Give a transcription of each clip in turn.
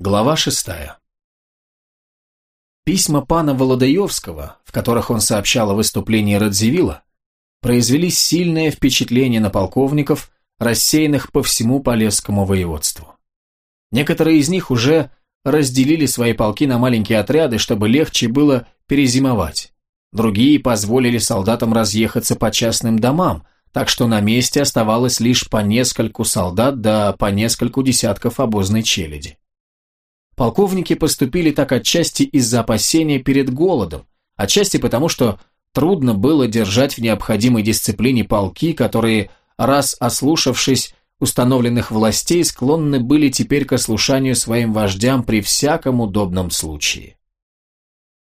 Глава шестая. Письма пана Володаевского, в которых он сообщал о выступлении Радзивилла, произвели сильное впечатление на полковников, рассеянных по всему Полесскому воеводству. Некоторые из них уже разделили свои полки на маленькие отряды, чтобы легче было перезимовать. Другие позволили солдатам разъехаться по частным домам, так что на месте оставалось лишь по нескольку солдат да по нескольку десятков обозной челяди. Полковники поступили так отчасти из-за опасения перед голодом, отчасти потому, что трудно было держать в необходимой дисциплине полки, которые, раз ослушавшись установленных властей, склонны были теперь к ослушанию своим вождям при всяком удобном случае.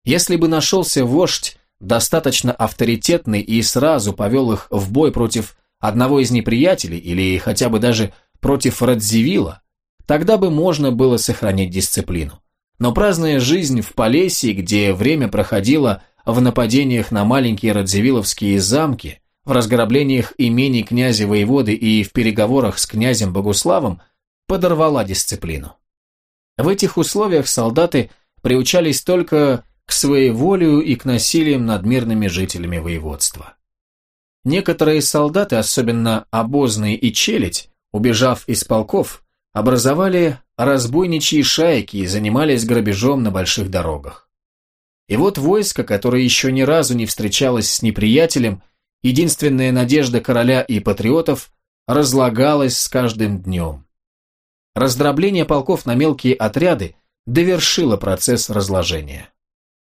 Если бы нашелся вождь, достаточно авторитетный и сразу повел их в бой против одного из неприятелей или хотя бы даже против Радзивилла, Тогда бы можно было сохранить дисциплину. Но праздная жизнь в Полесье, где время проходило в нападениях на маленькие радзивилловские замки, в разграблениях имений князя-воеводы и в переговорах с князем Богуславом, подорвала дисциплину. В этих условиях солдаты приучались только к своеволию и к насилиям над мирными жителями воеводства. Некоторые солдаты, особенно обозные и челядь, убежав из полков, образовали разбойничьи шайки и занимались грабежом на больших дорогах. И вот войско, которое еще ни разу не встречалось с неприятелем, единственная надежда короля и патриотов, разлагалось с каждым днем. Раздробление полков на мелкие отряды довершило процесс разложения.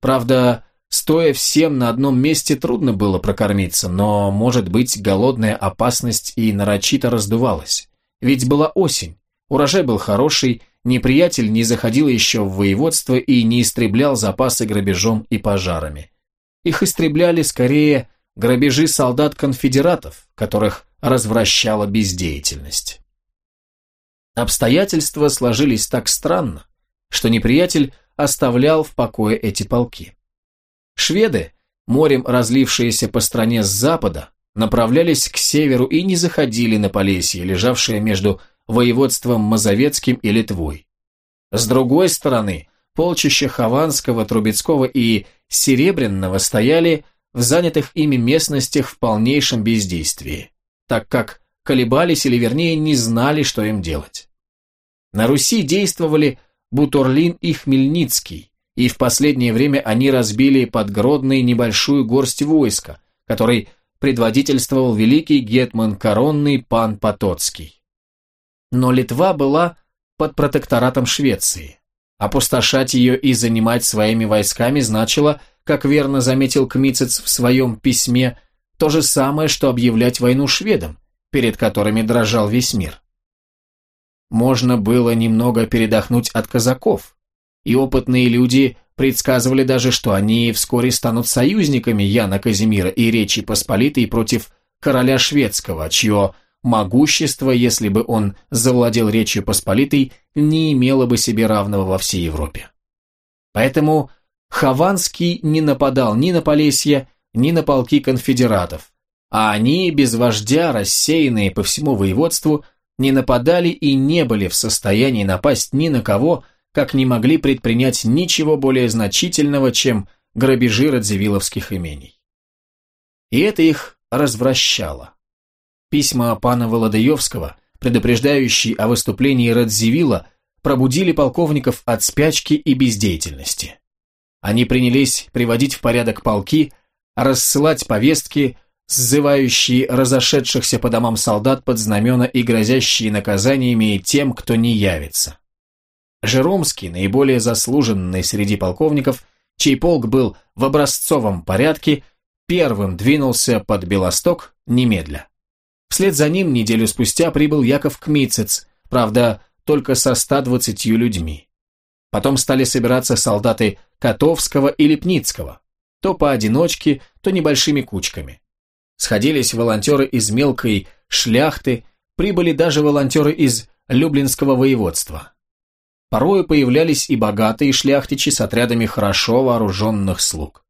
Правда, стоя всем на одном месте трудно было прокормиться, но, может быть, голодная опасность и нарочито раздувалась. Ведь была осень, Урожай был хороший, неприятель не заходил еще в воеводство и не истреблял запасы грабежом и пожарами. Их истребляли скорее грабежи солдат-конфедератов, которых развращала бездеятельность. Обстоятельства сложились так странно, что неприятель оставлял в покое эти полки. Шведы, морем разлившиеся по стране с запада, направлялись к северу и не заходили на Полесье, лежавшее между воеводством Мазовецким и Литвой. С другой стороны, полчища Хованского, Трубецкого и Серебряного стояли в занятых ими местностях в полнейшем бездействии, так как колебались или вернее не знали, что им делать. На Руси действовали Бутурлин и Хмельницкий, и в последнее время они разбили под Гродной небольшую горсть войска, которой предводительствовал великий гетман коронный пан Потоцкий. Но Литва была под протекторатом Швеции. Опустошать ее и занимать своими войсками значило, как верно заметил Кмицец в своем письме, то же самое, что объявлять войну шведам, перед которыми дрожал весь мир. Можно было немного передохнуть от казаков, и опытные люди предсказывали даже, что они вскоре станут союзниками Яна Казимира и Речи Посполитой против короля шведского, чье могущество, если бы он завладел Речью Посполитой, не имело бы себе равного во всей Европе. Поэтому Хованский не нападал ни на Полесье, ни на полки конфедератов, а они, без вождя, рассеянные по всему воеводству, не нападали и не были в состоянии напасть ни на кого, как не могли предпринять ничего более значительного, чем грабежи радзивилловских имений. И это их развращало. Письма пана Володаевского, предупреждающие о выступлении Радзивилла, пробудили полковников от спячки и бездеятельности. Они принялись приводить в порядок полки, рассылать повестки, сзывающие разошедшихся по домам солдат под знамена и грозящие наказаниями тем, кто не явится. Жеромский, наиболее заслуженный среди полковников, чей полк был в образцовом порядке, первым двинулся под Белосток немедля. Вслед за ним неделю спустя прибыл Яков Кмицец, правда, только со 120 людьми. Потом стали собираться солдаты Котовского и Лепницкого, то поодиночке, то небольшими кучками. Сходились волонтеры из мелкой шляхты, прибыли даже волонтеры из Люблинского воеводства. Порою появлялись и богатые шляхтичи с отрядами хорошо вооруженных слуг.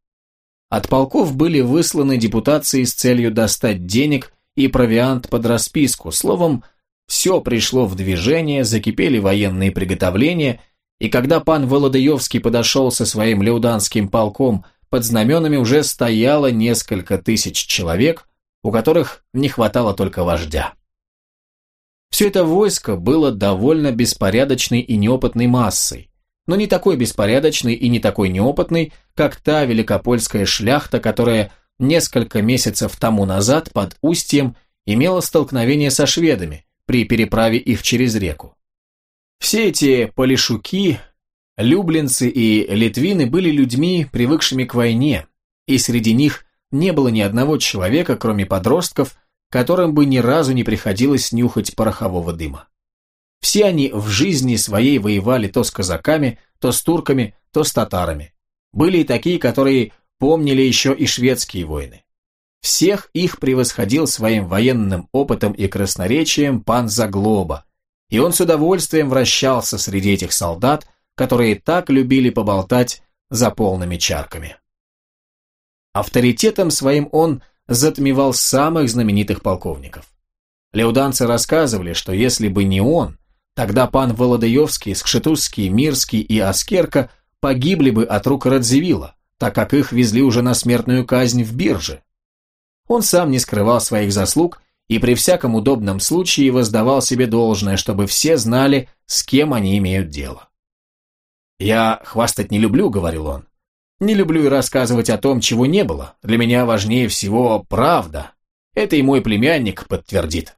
От полков были высланы депутации с целью достать денег и провиант под расписку. Словом, все пришло в движение, закипели военные приготовления, и когда пан Володаевский подошел со своим леуданским полком, под знаменами уже стояло несколько тысяч человек, у которых не хватало только вождя. Все это войско было довольно беспорядочной и неопытной массой, но не такой беспорядочной и не такой неопытной, как та великопольская шляхта, которая несколько месяцев тому назад под Устьем имела столкновение со шведами при переправе их через реку. Все эти полишуки, люблинцы и литвины были людьми, привыкшими к войне, и среди них не было ни одного человека, кроме подростков, которым бы ни разу не приходилось нюхать порохового дыма. Все они в жизни своей воевали то с казаками, то с турками, то с татарами. Были и такие, которые помнили еще и шведские войны. Всех их превосходил своим военным опытом и красноречием пан Заглоба, и он с удовольствием вращался среди этих солдат, которые так любили поболтать за полными чарками. Авторитетом своим он затмевал самых знаменитых полковников. Леуданцы рассказывали, что если бы не он, тогда пан Володаевский, Скшетузский, Мирский и Аскерка погибли бы от рук Радзивилла, так как их везли уже на смертную казнь в бирже. Он сам не скрывал своих заслуг и при всяком удобном случае воздавал себе должное, чтобы все знали, с кем они имеют дело. «Я хвастать не люблю», — говорил он. «Не люблю и рассказывать о том, чего не было. Для меня важнее всего правда. Это и мой племянник подтвердит».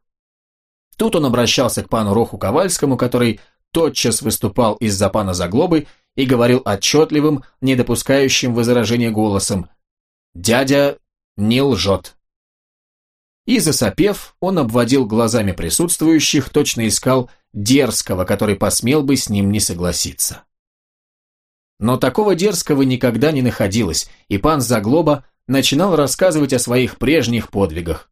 Тут он обращался к пану Роху Ковальскому, который тотчас выступал из-за пана Заглобы и говорил отчетливым, не допускающим возражения голосом «Дядя не лжет». И засопев, он обводил глазами присутствующих, точно искал дерзкого, который посмел бы с ним не согласиться. Но такого дерзкого никогда не находилось, и пан Заглоба начинал рассказывать о своих прежних подвигах.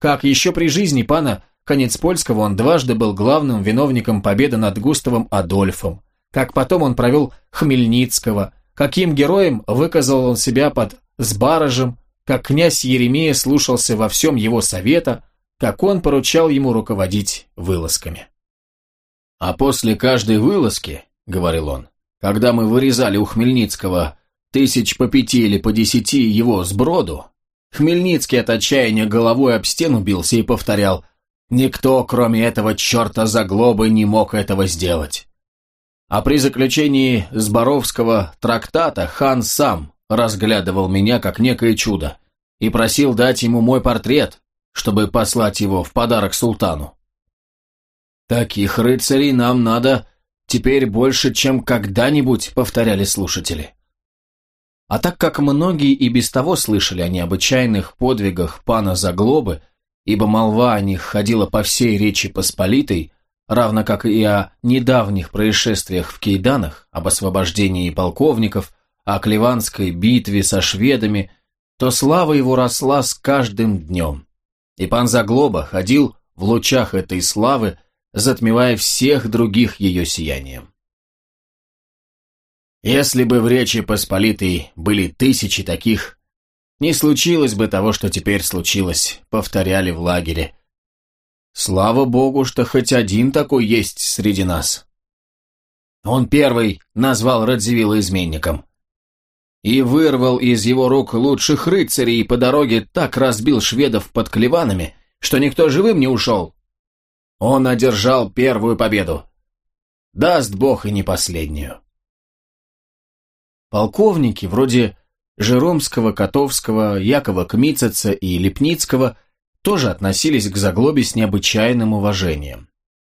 Как еще при жизни пана Конецпольского он дважды был главным виновником победы над Густавом Адольфом, как потом он провел Хмельницкого, каким героем выказал он себя под Сбаражем, как князь Еремея слушался во всем его совета, как он поручал ему руководить вылазками. «А после каждой вылазки, — говорил он, — когда мы вырезали у Хмельницкого тысяч по пяти или по десяти его сброду, Хмельницкий от отчаяния головой об стену бился и повторял «Никто, кроме этого черта заглобы, не мог этого сделать. А при заключении Зборовского трактата хан сам разглядывал меня как некое чудо и просил дать ему мой портрет, чтобы послать его в подарок султану. «Таких рыцарей нам надо теперь больше, чем когда-нибудь», — повторяли слушатели. А так как многие и без того слышали о необычайных подвигах пана Заглобы, ибо молва о них ходила по всей Речи Посполитой, равно как и о недавних происшествиях в Кейданах, об освобождении полковников, о Клеванской битве со шведами, то слава его росла с каждым днем. И пан Заглоба ходил в лучах этой славы, затмевая всех других ее сиянием. Если бы в Речи Посполитой были тысячи таких, не случилось бы того, что теперь случилось, повторяли в лагере, Слава богу, что хоть один такой есть среди нас. Он первый назвал Радзивилла изменником. И вырвал из его рук лучших рыцарей и по дороге так разбил шведов под клеванами, что никто живым не ушел. Он одержал первую победу. Даст бог и не последнюю. Полковники вроде Жеромского, Котовского, Якова Кмицеца и Лепницкого тоже относились к Заглобе с необычайным уважением.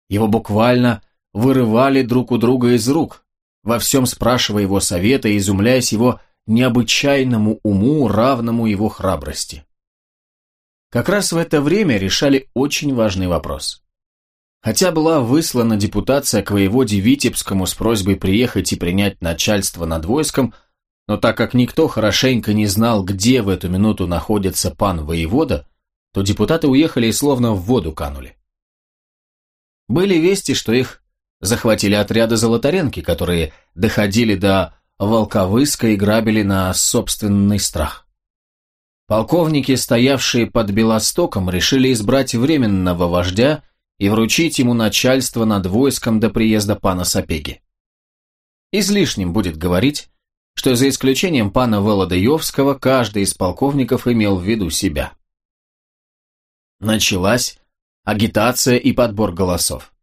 Его буквально вырывали друг у друга из рук, во всем спрашивая его совета и изумляясь его необычайному уму, равному его храбрости. Как раз в это время решали очень важный вопрос. Хотя была выслана депутация к воеводе Витебскому с просьбой приехать и принять начальство над войском, но так как никто хорошенько не знал, где в эту минуту находится пан воевода, то депутаты уехали и словно в воду канули. Были вести, что их захватили отряды Золотаренки, которые доходили до Волковыска и грабили на собственный страх. Полковники, стоявшие под Белостоком, решили избрать временного вождя и вручить ему начальство над войском до приезда пана Сапеги. Излишним будет говорить, что за исключением пана Володаевского каждый из полковников имел в виду себя. Началась агитация и подбор голосов.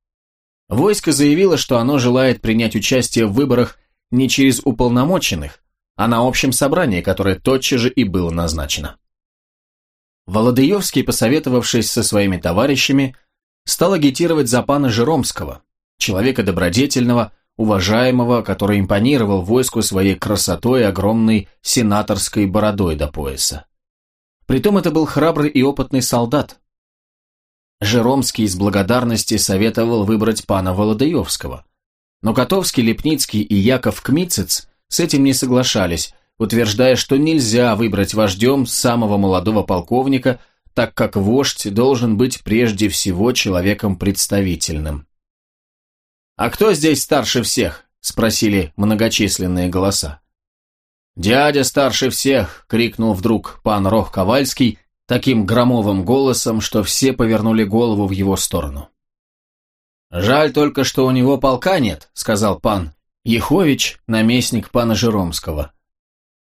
Войско заявило, что оно желает принять участие в выборах не через уполномоченных, а на общем собрании, которое тотчас же и было назначено. Володаевский, посоветовавшись со своими товарищами, стал агитировать за пана Жеромского, человека добродетельного, уважаемого, который импонировал войску своей красотой и огромной сенаторской бородой до пояса. Притом это был храбрый и опытный солдат. Жеромский из благодарности советовал выбрать пана Володаевского. Но Котовский, Лепницкий и Яков Кмицец с этим не соглашались, утверждая, что нельзя выбрать вождем самого молодого полковника, так как вождь должен быть прежде всего человеком представительным. «А кто здесь старше всех?» – спросили многочисленные голоса. «Дядя старше всех!» – крикнул вдруг пан Рох Ковальский таким громовым голосом, что все повернули голову в его сторону. «Жаль только, что у него полка нет», – сказал пан Ехович, наместник пана Жеромского.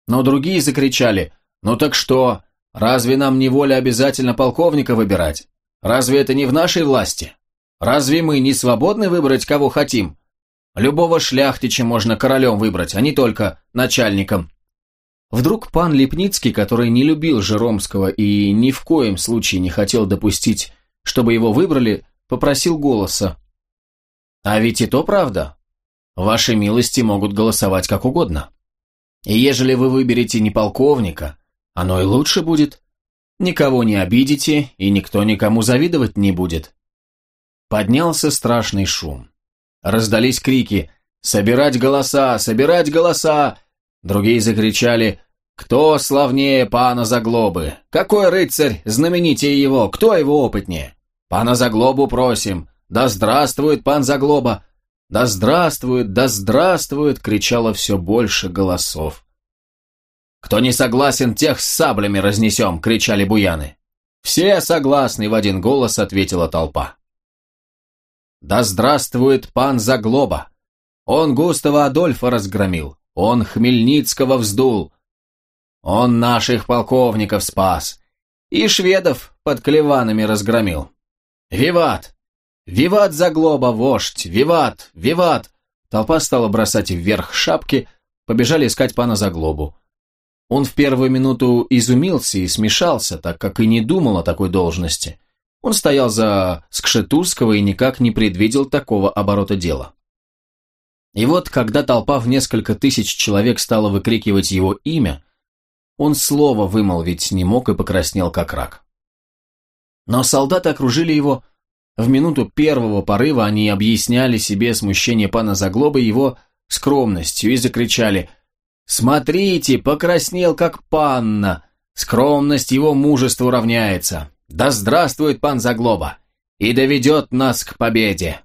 Но другие закричали, «Ну так что, разве нам не воля обязательно полковника выбирать? Разве это не в нашей власти?» Разве мы не свободны выбрать, кого хотим? Любого шляхтича можно королем выбрать, а не только начальником. Вдруг пан Лепницкий, который не любил Жеромского и ни в коем случае не хотел допустить, чтобы его выбрали, попросил голоса. А ведь и то правда. Ваши милости могут голосовать как угодно. И ежели вы выберете не полковника, оно и лучше будет. Никого не обидите, и никто никому завидовать не будет. Поднялся страшный шум. Раздались крики «Собирать голоса! Собирать голоса!» Другие закричали «Кто славнее пана Заглобы? Какой рыцарь знаменитее его? Кто его опытнее? Пана Заглобу просим! Да здравствует пан Заглоба! Да здравствует, да здравствует!» кричало все больше голосов. «Кто не согласен, тех с саблями разнесем!» — кричали буяны. «Все согласны!» — в один голос ответила толпа. Да здравствует пан Заглоба! Он Густава Адольфа разгромил, он Хмельницкого вздул, он наших полковников спас и шведов под клеванами разгромил. Виват! Виват Заглоба, вождь! Виват! Виват! Толпа стала бросать вверх шапки, побежали искать пана Заглобу. Он в первую минуту изумился и смешался, так как и не думал о такой должности. Он стоял за Скшетурского и никак не предвидел такого оборота дела. И вот, когда толпа в несколько тысяч человек стала выкрикивать его имя, он слова вымолвить не мог и покраснел как рак. Но солдаты окружили его. В минуту первого порыва они объясняли себе смущение пана Заглоба его скромностью и закричали «Смотрите, покраснел как панна! Скромность его мужеству равняется! Да здравствует пан Заглоба! И доведет нас к победе!»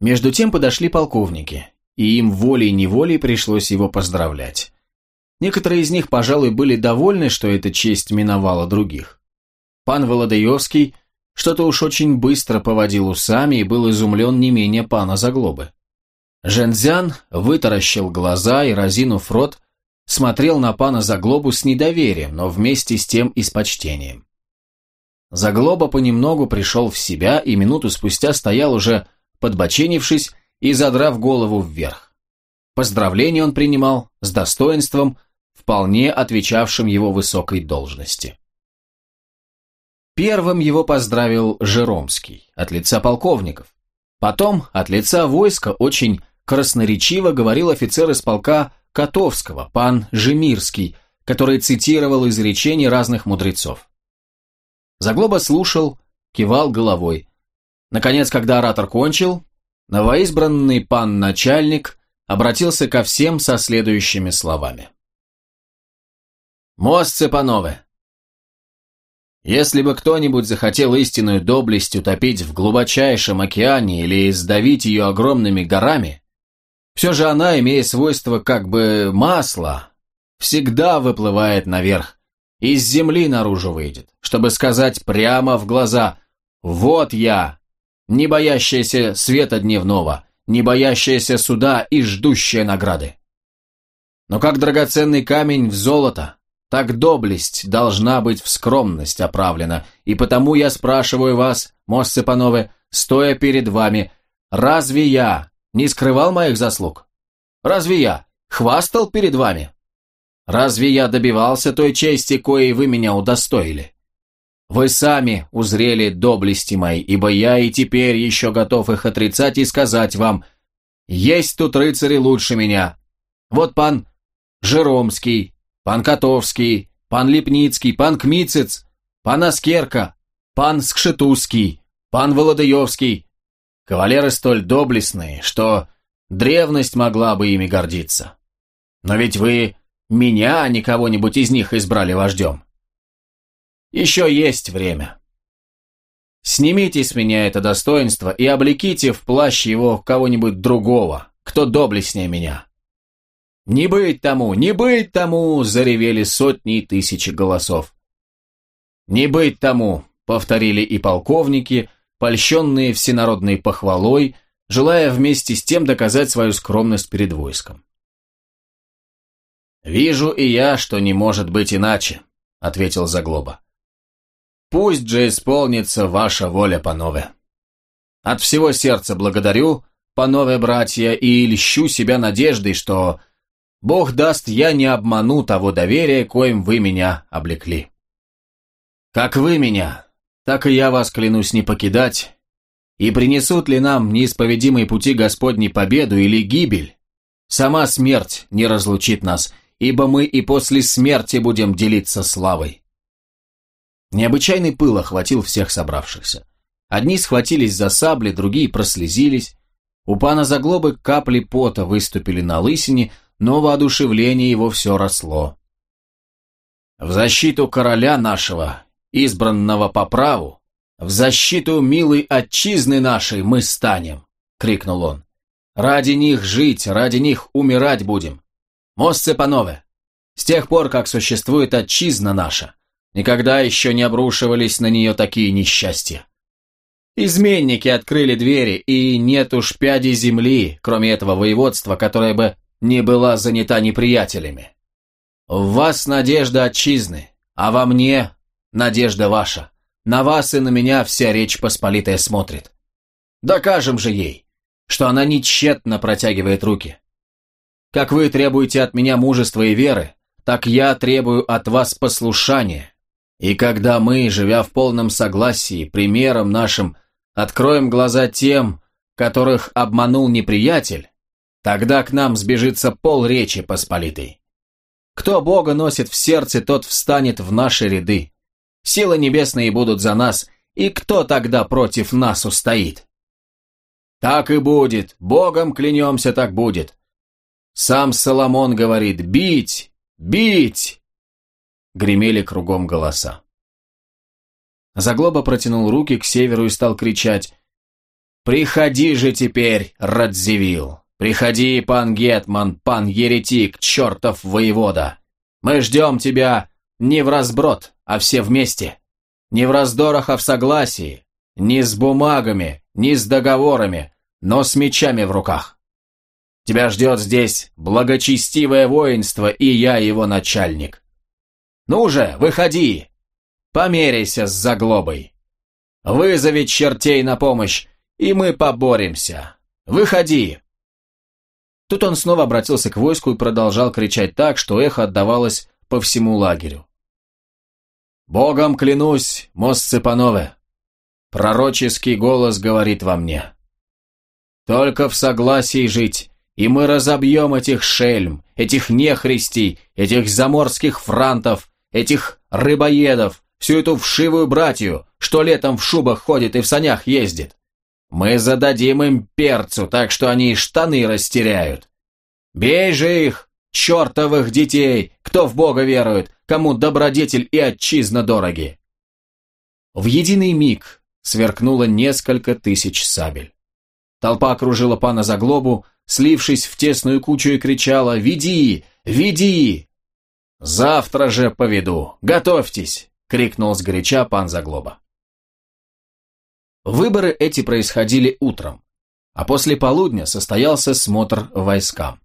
Между тем подошли полковники, и им волей-неволей пришлось его поздравлять. Некоторые из них, пожалуй, были довольны, что эта честь миновала других. Пан Володаевский что-то уж очень быстро поводил усами и был изумлен не менее пана Заглобы. Жензян вытаращил глаза и, разинув рот, смотрел на пана Заглобу с недоверием, но вместе с тем и с почтением. Заглоба понемногу пришел в себя и минуту спустя стоял уже подбоченившись и задрав голову вверх. Поздравления он принимал с достоинством, вполне отвечавшим его высокой должности. Первым его поздравил Жеромский от лица полковников. Потом от лица войска очень красноречиво говорил офицер из полка Котовского, пан Жемирский, который цитировал изречения разных мудрецов. Заглоба слушал, кивал головой. Наконец, когда оратор кончил, новоизбранный пан-начальник обратился ко всем со следующими словами. «Мост Цепанове, если бы кто-нибудь захотел истинную доблесть утопить в глубочайшем океане или сдавить ее огромными горами, все же она, имея свойство как бы масла, всегда выплывает наверх, из земли наружу выйдет, чтобы сказать прямо в глаза «Вот я, не боящаяся света дневного, не боящаяся суда и ждущая награды. Но как драгоценный камень в золото, так доблесть должна быть в скромность оправлена, и потому я спрашиваю вас, Моссе Панове, стоя перед вами, разве я не скрывал моих заслуг? Разве я хвастал перед вами? Разве я добивался той чести, коей вы меня удостоили? Вы сами узрели доблести мои, ибо я и теперь еще готов их отрицать и сказать вам, есть тут рыцари лучше меня. Вот пан Жеромский, пан Котовский, пан Лепницкий, пан Кмицец, пан Аскерка, пан Скшетузский, пан Володаевский. Кавалеры столь доблестные, что древность могла бы ими гордиться. Но ведь вы меня, а не кого-нибудь из них избрали вождем. Еще есть время. Снимите с меня это достоинство и облеките в плащ его кого-нибудь другого, кто доблестнее меня. «Не быть тому! Не быть тому!» – заревели сотни и тысячи голосов. «Не быть тому!» – повторили и полковники, польщенные всенародной похвалой, желая вместе с тем доказать свою скромность перед войском. «Вижу и я, что не может быть иначе», — ответил Заглоба. «Пусть же исполнится ваша воля, панове. От всего сердца благодарю, панове братья, и льщу себя надеждой, что Бог даст, я не обману того доверия, коим вы меня облекли. Как вы меня, так и я вас клянусь не покидать, и принесут ли нам неисповедимые пути Господней победу или гибель, сама смерть не разлучит нас, ибо мы и после смерти будем делиться славой. Необычайный пыл охватил всех собравшихся. Одни схватились за сабли, другие прослезились. У пана Заглобы капли пота выступили на лысине, но воодушевление его все росло. «В защиту короля нашего, избранного по праву, в защиту милой отчизны нашей мы станем!» — крикнул он. «Ради них жить, ради них умирать будем! Мосце панове! С тех пор, как существует отчизна наша, никогда еще не обрушивались на нее такие несчастья. Изменники открыли двери, и нет уж пяди земли, кроме этого воеводства, которое бы не была занята неприятелями. В вас надежда отчизны, а во мне надежда ваша. На вас и на меня вся речь посполитая смотрит. Докажем же ей, что она нечетно протягивает руки. Как вы требуете от меня мужества и веры, так я требую от вас послушания. И когда мы, живя в полном согласии, примером нашим, откроем глаза тем, которых обманул неприятель, Тогда к нам сбежится пол речи посполитой. Кто Бога носит в сердце, тот встанет в наши ряды. Силы небесные будут за нас, и кто тогда против нас устоит? Так и будет, Богом клянемся, так будет. Сам Соломон говорит «бить! Бить!» Гремели кругом голоса. Заглоба протянул руки к северу и стал кричать «Приходи же теперь, Радзивилл! «Приходи, пан Гетман, пан еретик, чертов воевода! Мы ждем тебя не в разброд, а все вместе. Не в раздорах, а в согласии. Не с бумагами, не с договорами, но с мечами в руках. Тебя ждет здесь благочестивое воинство, и я его начальник. Ну же, выходи! Померяйся с заглобой. Вызови чертей на помощь, и мы поборемся. Выходи!» Тут он снова обратился к войску и продолжал кричать так, что эхо отдавалось по всему лагерю. «Богом клянусь, мост Цепанове! Пророческий голос говорит во мне. Только в согласии жить, и мы разобьем этих шельм, этих нехристей, этих заморских франтов, этих рыбоедов, всю эту вшивую братью, что летом в шубах ходит и в санях ездит. Мы зададим им перцу, так что они штаны растеряют. Бей же их, чертовых детей, кто в Бога верует, кому добродетель и отчизна дороги. В единый миг сверкнуло несколько тысяч сабель. Толпа окружила пана за глобу, слившись в тесную кучу и кричала «Веди! Веди!» «Завтра же поведу! Готовьтесь!» — крикнул сгоряча пан Заглоба. Выборы эти происходили утром. а после полудня состоялся смотр войскам.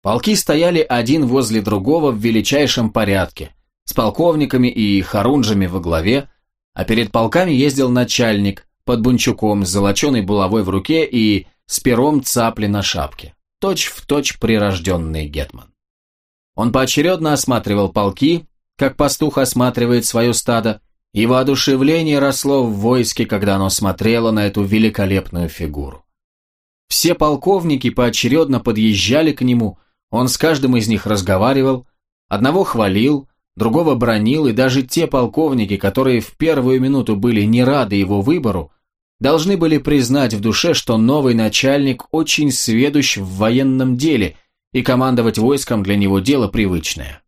Полки стояли один возле другого в величайшем порядке, с полковниками и хорунжами во главе, а перед полками ездил начальник под бунчуком с золоченой булавой в руке и с пером цапли на шапке, точь в точь прирожденный гетман. Он поочередно осматривал полки, как пастух осматривает свое стадо, и воодушевление росло в войске, когда оно смотрело на эту великолепную фигуру. Все полковники поочередно подъезжали к нему, он с каждым из них разговаривал, одного хвалил, другого бронил, и даже те полковники, которые в первую минуту были не рады его выбору, должны были признать в душе, что новый начальник очень сведущ в военном деле, и командовать войском для него дело привычное.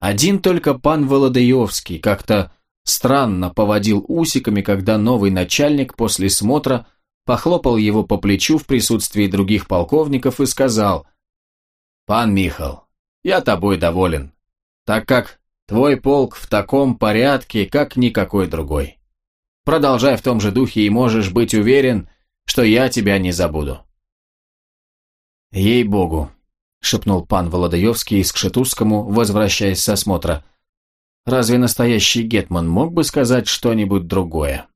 Один только пан Володаевский как-то странно поводил усиками, когда новый начальник после смотра похлопал его по плечу в присутствии других полковников и сказал «Пан Михал, я тобой доволен, так как твой полк в таком порядке, как никакой другой. Продолжай в том же духе и можешь быть уверен, что я тебя не забуду». «Ей-богу», — шепнул пан Володаевский с Кшетузскому, возвращаясь с осмотра, «разве настоящий гетман мог бы сказать что-нибудь другое?»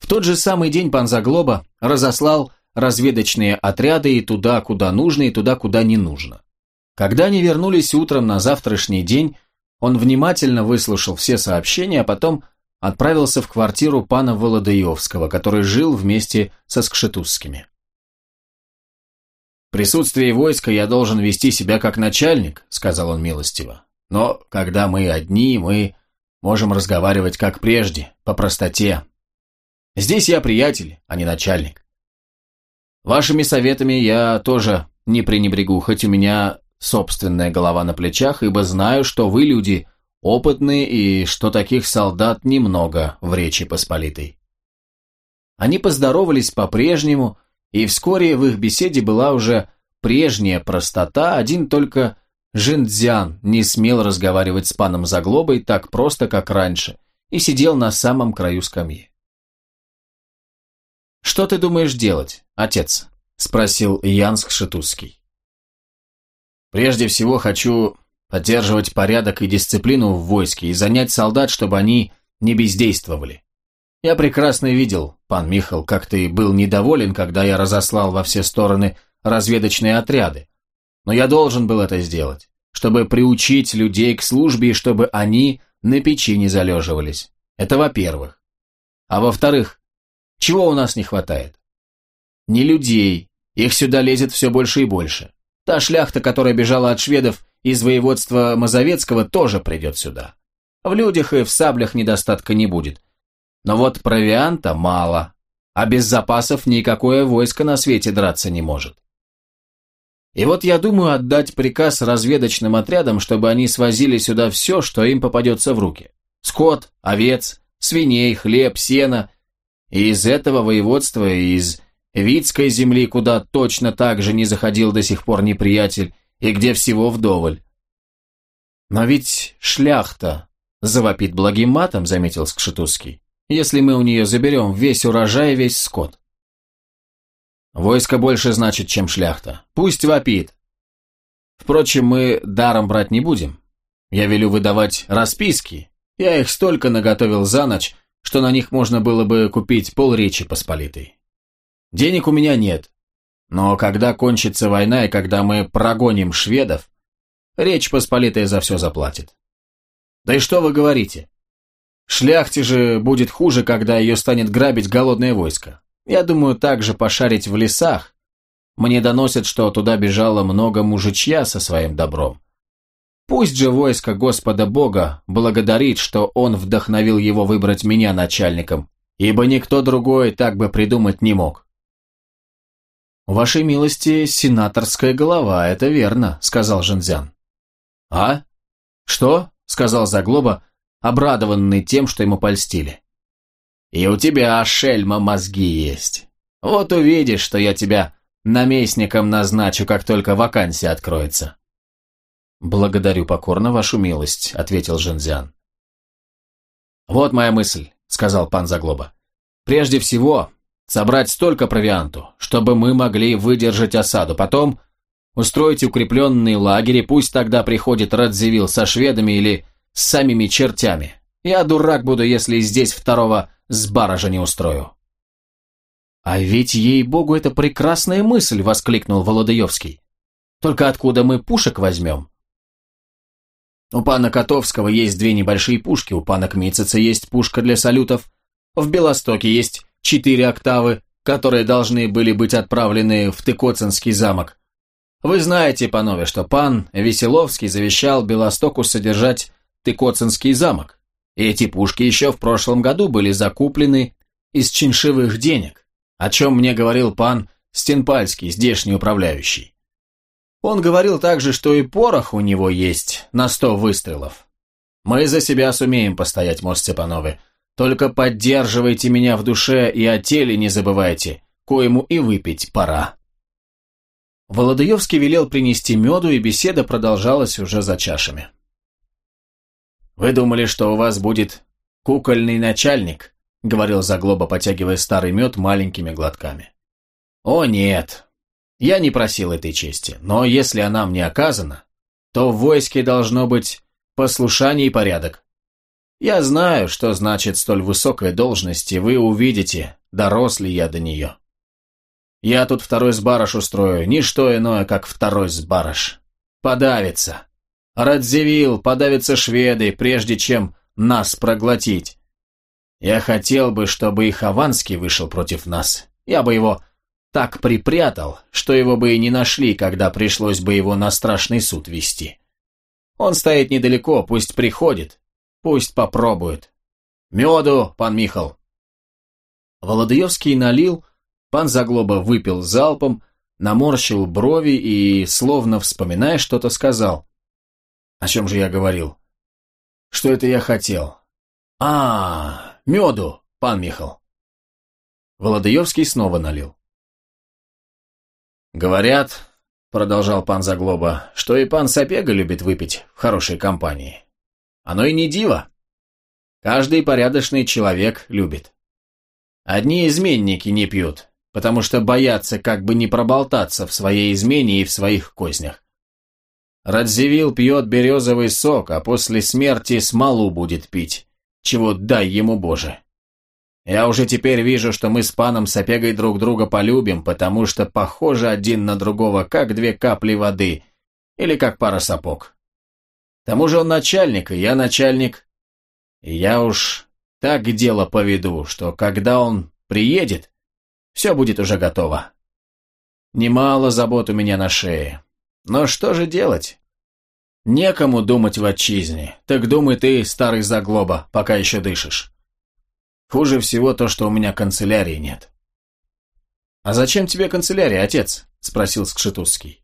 В тот же самый день пан Заглоба разослал разведочные отряды и туда, куда нужно, и туда, куда не нужно. Когда они вернулись утром на завтрашний день, он внимательно выслушал все сообщения, а потом отправился в квартиру пана Володаевского, который жил вместе со Скшетузскими. «В присутствии войска я должен вести себя как начальник», — сказал он милостиво. «Но когда мы одни, мы можем разговаривать как прежде, по простоте. Здесь я приятель, а не начальник. Вашими советами я тоже не пренебрегу, хоть у меня собственная голова на плечах, ибо знаю, что вы люди опытные и что таких солдат немного в Речи Посполитой. Они поздоровались по-прежнему, и вскоре в их беседе была уже прежняя простота, один только Жиндзян не смел разговаривать с паном Заглобой так просто, как раньше, и сидел на самом краю скамьи. «Что ты думаешь делать, отец?» – спросил Янск Шатузский. «Прежде всего хочу поддерживать порядок и дисциплину в войске и занять солдат, чтобы они не бездействовали. Я прекрасно видел, пан Михал, как ты был недоволен, когда я разослал во все стороны разведочные отряды. Но я должен был это сделать, чтобы приучить людей к службе и чтобы они на печи не залеживались. Это во-первых. А во-вторых, чего у нас не хватает? Не людей, их сюда лезет все больше и больше. Та шляхта, которая бежала от шведов из воеводства Мазовецкого, тоже придет сюда. В людях и в саблях недостатка не будет. Но вот провианта мало, а без запасов никакое войско на свете драться не может. И вот я думаю отдать приказ разведочным отрядам, чтобы они свозили сюда все, что им попадется в руки. Скот, овец, свиней, хлеб, сено и из этого воеводства, и из Витской земли, куда точно так же не заходил до сих пор неприятель, и где всего вдоволь. Но ведь шляхта завопит благим матом, заметил Скшетузский, если мы у нее заберем весь урожай и весь скот. Войско больше значит, чем шляхта. Пусть вопит. Впрочем, мы даром брать не будем. Я велю выдавать расписки. Я их столько наготовил за ночь, что на них можно было бы купить пол Речи Посполитой. Денег у меня нет, но когда кончится война и когда мы прогоним шведов, Речь Посполитая за все заплатит. Да и что вы говорите? Шляхте же будет хуже, когда ее станет грабить голодное войско. Я думаю, также пошарить в лесах. Мне доносят, что туда бежало много мужичья со своим добром. Пусть же войско Господа Бога благодарит, что он вдохновил его выбрать меня начальником, ибо никто другой так бы придумать не мог. «Вашей милости сенаторская голова, это верно», — сказал Жензян. «А? Что?» — сказал Заглоба, обрадованный тем, что ему польстили. «И у тебя, шельма, мозги есть. Вот увидишь, что я тебя наместником назначу, как только вакансия откроется». «Благодарю покорно вашу милость», — ответил Жензян. «Вот моя мысль», — сказал пан Заглоба. «Прежде всего, собрать столько провианту, чтобы мы могли выдержать осаду, потом устроить укрепленные лагеря, пусть тогда приходит Радзивилл со шведами или с самими чертями. Я дурак буду, если здесь второго сбаража не устрою». «А ведь, ей-богу, это прекрасная мысль!» — воскликнул Володаевский. «Только откуда мы пушек возьмем?» «У пана Котовского есть две небольшие пушки, у пана Кмитцица есть пушка для салютов, в Белостоке есть четыре октавы, которые должны были быть отправлены в Тыкоцинский замок. Вы знаете, панове, что пан Веселовский завещал Белостоку содержать Тыкоцинский замок. И эти пушки еще в прошлом году были закуплены из чиншевых денег, о чем мне говорил пан Стенпальский, здешний управляющий. Он говорил также, что и порох у него есть на сто выстрелов. Мы за себя сумеем постоять, мост Степановы. Только поддерживайте меня в душе и о теле не забывайте, коему и выпить пора. Володаевский велел принести меду, и беседа продолжалась уже за чашами. «Вы думали, что у вас будет кукольный начальник?» — говорил Заглоба, потягивая старый мед маленькими глотками. «О, нет. Я не просил этой чести, но если она мне оказана, то в войске должно быть послушание и порядок. Я знаю, что значит столь высокая должность, и вы увидите, дорос ли я до нее. Я тут второй сбарыш устрою, ни что иное, как второй сбарыш. Подавится. Радзивилл, подавятся шведы, прежде чем нас проглотить. Я хотел бы, чтобы и Хованский вышел против нас. Я бы его так припрятал, что его бы и не нашли, когда пришлось бы его на страшный суд вести. Он стоит недалеко, пусть приходит, пусть попробует. Меду, пан Михал. Володаевский налил, пан Заглоба выпил залпом, наморщил брови и, словно вспоминая что-то, сказал. О чем же я говорил? Что это я хотел? А, меду, пан Михал. Володаевский снова налил. Говорят, продолжал пан Заглоба, что и пан Сапега любит выпить в хорошей компании. Оно и не диво. Каждый порядочный человек любит. Одни изменники не пьют, потому что боятся как бы не проболтаться в своей измене и в своих кознях. Радзивилл пьет березовый сок, а после смерти смолу будет пить. Чего дай ему Боже. Я уже теперь вижу, что мы с паном Сапегой друг друга полюбим, потому что похожи один на другого, как две капли воды или как пара сапог. К тому же он начальник, и я начальник. И я уж так дело поведу, что когда он приедет, все будет уже готово. Немало забот у меня на шее. Но что же делать? Некому думать в отчизне, так думай ты, старый заглоба, пока еще дышишь. Хуже всего то, что у меня канцелярии нет. «А зачем тебе канцелярия, отец?» – спросил Скшетузский.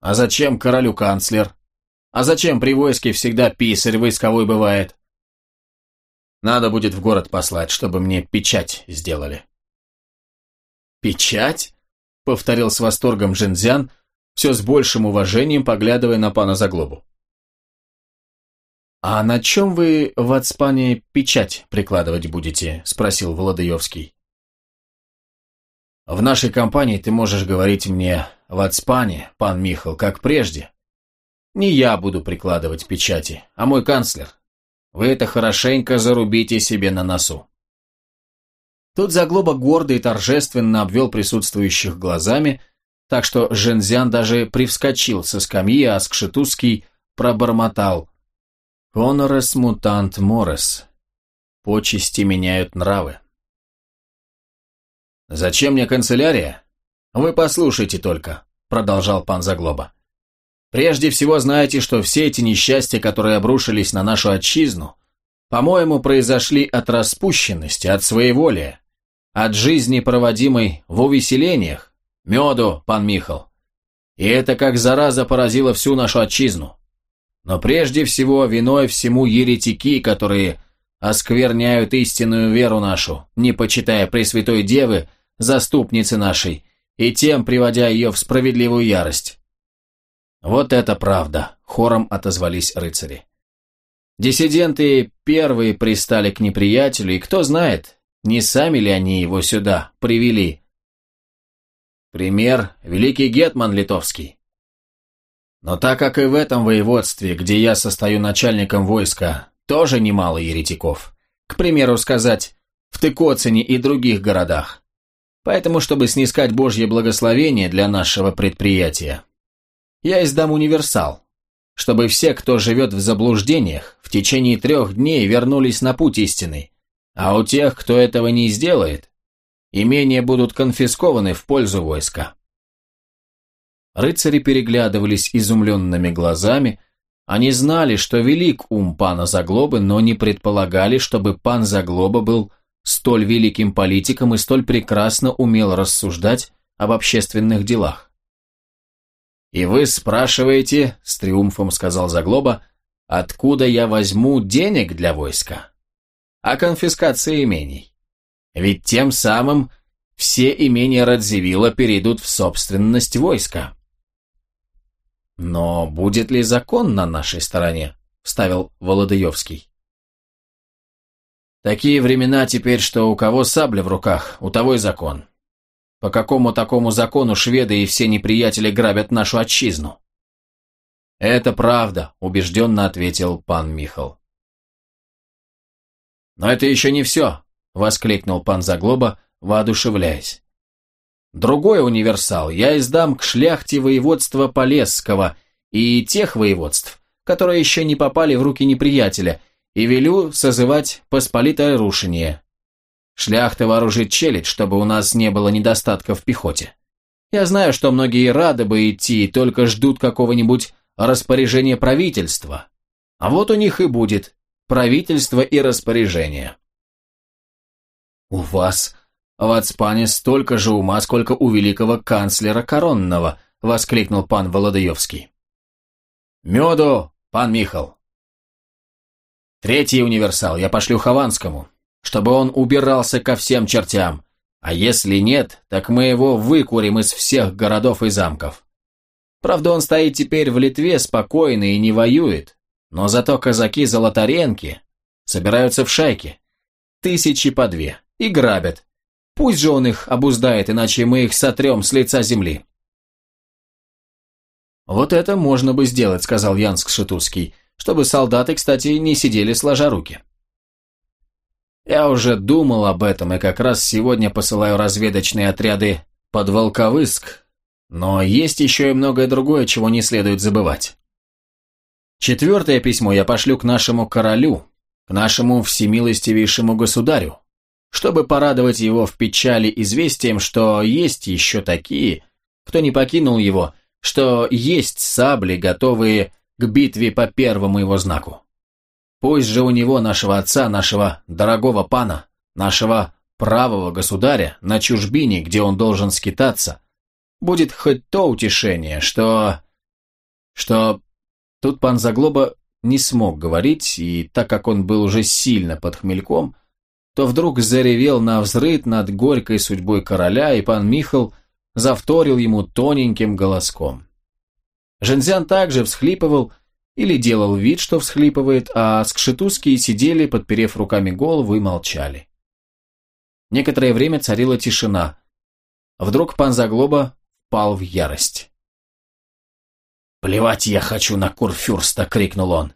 «А зачем королю канцлер? А зачем при войске всегда писарь войсковой бывает?» «Надо будет в город послать, чтобы мне печать сделали». «Печать?» – повторил с восторгом Жензян – все с большим уважением поглядывая на пана Заглобу. «А на чем вы в Ацпане печать прикладывать будете?» – спросил Володаевский. «В нашей компании ты можешь говорить мне в Ацпане, пан Михал, как прежде. Не я буду прикладывать печати, а мой канцлер. Вы это хорошенько зарубите себе на носу». Тут Заглоба гордо и торжественно обвел присутствующих глазами – так что Жензян даже привскочил со скамьи, а Скшетузский пробормотал. «Конорес мутант морес. Почести меняют нравы». «Зачем мне канцелярия? Вы послушайте только», — продолжал пан Заглоба. «Прежде всего знаете, что все эти несчастья, которые обрушились на нашу отчизну, по-моему, произошли от распущенности, от своеволия, от жизни, проводимой в увеселениях, Меду, пан Михал. И это как зараза поразила всю нашу отчизну. Но прежде всего виной всему еретики, которые оскверняют истинную веру нашу, не почитая Пресвятой Девы, заступницы нашей, и тем приводя ее в справедливую ярость. Вот это правда, хором отозвались рыцари. Диссиденты первые пристали к неприятелю, и кто знает, Не сами ли они его сюда привели? Пример – великий гетман литовский. Но так как и в этом воеводстве, где я состою начальником войска, тоже немало еретиков. К примеру сказать, в Тыкоцине и других городах. Поэтому, чтобы снискать Божье благословение для нашего предприятия, я издам универсал, чтобы все, кто живет в заблуждениях, в течение трех дней вернулись на путь истины, а у тех, кто этого не сделает, имения будут конфискованы в пользу войска. Рыцари переглядывались изумленными глазами, они знали, что велик ум пана Заглобы, но не предполагали, чтобы пан Заглоба был столь великим политиком и столь прекрасно умел рассуждать об общественных делах. «И вы спрашиваете, — с триумфом сказал Заглоба, — откуда я возьму денег для войска? О конфискации имений. Ведь тем самым все имения Радзивилла перейдут в собственность войска». «Но будет ли закон на нашей стороне?» – вставил Володыевский. «Такие времена теперь, что у кого сабля в руках, у того и закон. По какому такому закону шведы и все неприятели грабят нашу отчизну? Это правда, убежденно ответил пан Михал. Но это еще не все, воскликнул пан Заглоба, воодушевляясь. Другой универсал я издам к шляхте воеводства Полесского и тех воеводств, которые еще не попали в руки неприятеля, и велю созывать посполитое рушение, Шляхта вооружит челядь, чтобы у нас не было недостатка в пехоте. Я знаю, что многие рады бы идти, только ждут какого-нибудь распоряжения правительства. А вот у них и будет правительство и распоряжение. У вас в Ацпане столько же ума, сколько у великого канцлера Коронного, воскликнул пан Володаевский. Меду, пан Михал. Третий универсал я пошлю Хованскому чтобы он убирался ко всем чертям, а если нет, так мы его выкурим из всех городов и замков. Правда, он стоит теперь в Литве спокойно и не воюет, но зато казаки Золотаренки собираются в шайки, тысячи по две, и грабят. Пусть же он их обуздает, иначе мы их сотрем с лица земли. «Вот это можно бы сделать», — сказал Янск Шатурский, чтобы солдаты, кстати, не сидели сложа руки. Я уже думал об этом и как раз сегодня посылаю разведочные отряды под Волковыск, но есть еще и многое другое, чего не следует забывать. Четвертое письмо я пошлю к нашему королю, к нашему всемилостивейшему государю, чтобы порадовать его в печали известием, что есть еще такие, кто не покинул его, что есть сабли, готовые к битве по первому его знаку. Пусть же у него, нашего отца, нашего дорогого пана, нашего правого государя, на чужбине, где он должен скитаться, будет хоть то утешение, что... что... Тут пан Заглоба не смог говорить, и так как он был уже сильно под хмельком, то вдруг заревел на взрыв над горькой судьбой короля, и пан Михал завторил ему тоненьким голоском. Жензян также всхлипывал, или делал вид, что всхлипывает, а скшетузские сидели, подперев руками голову и молчали. Некоторое время царила тишина. Вдруг пан Заглоба впал в ярость. «Плевать я хочу на Курфюрста!» — крикнул он.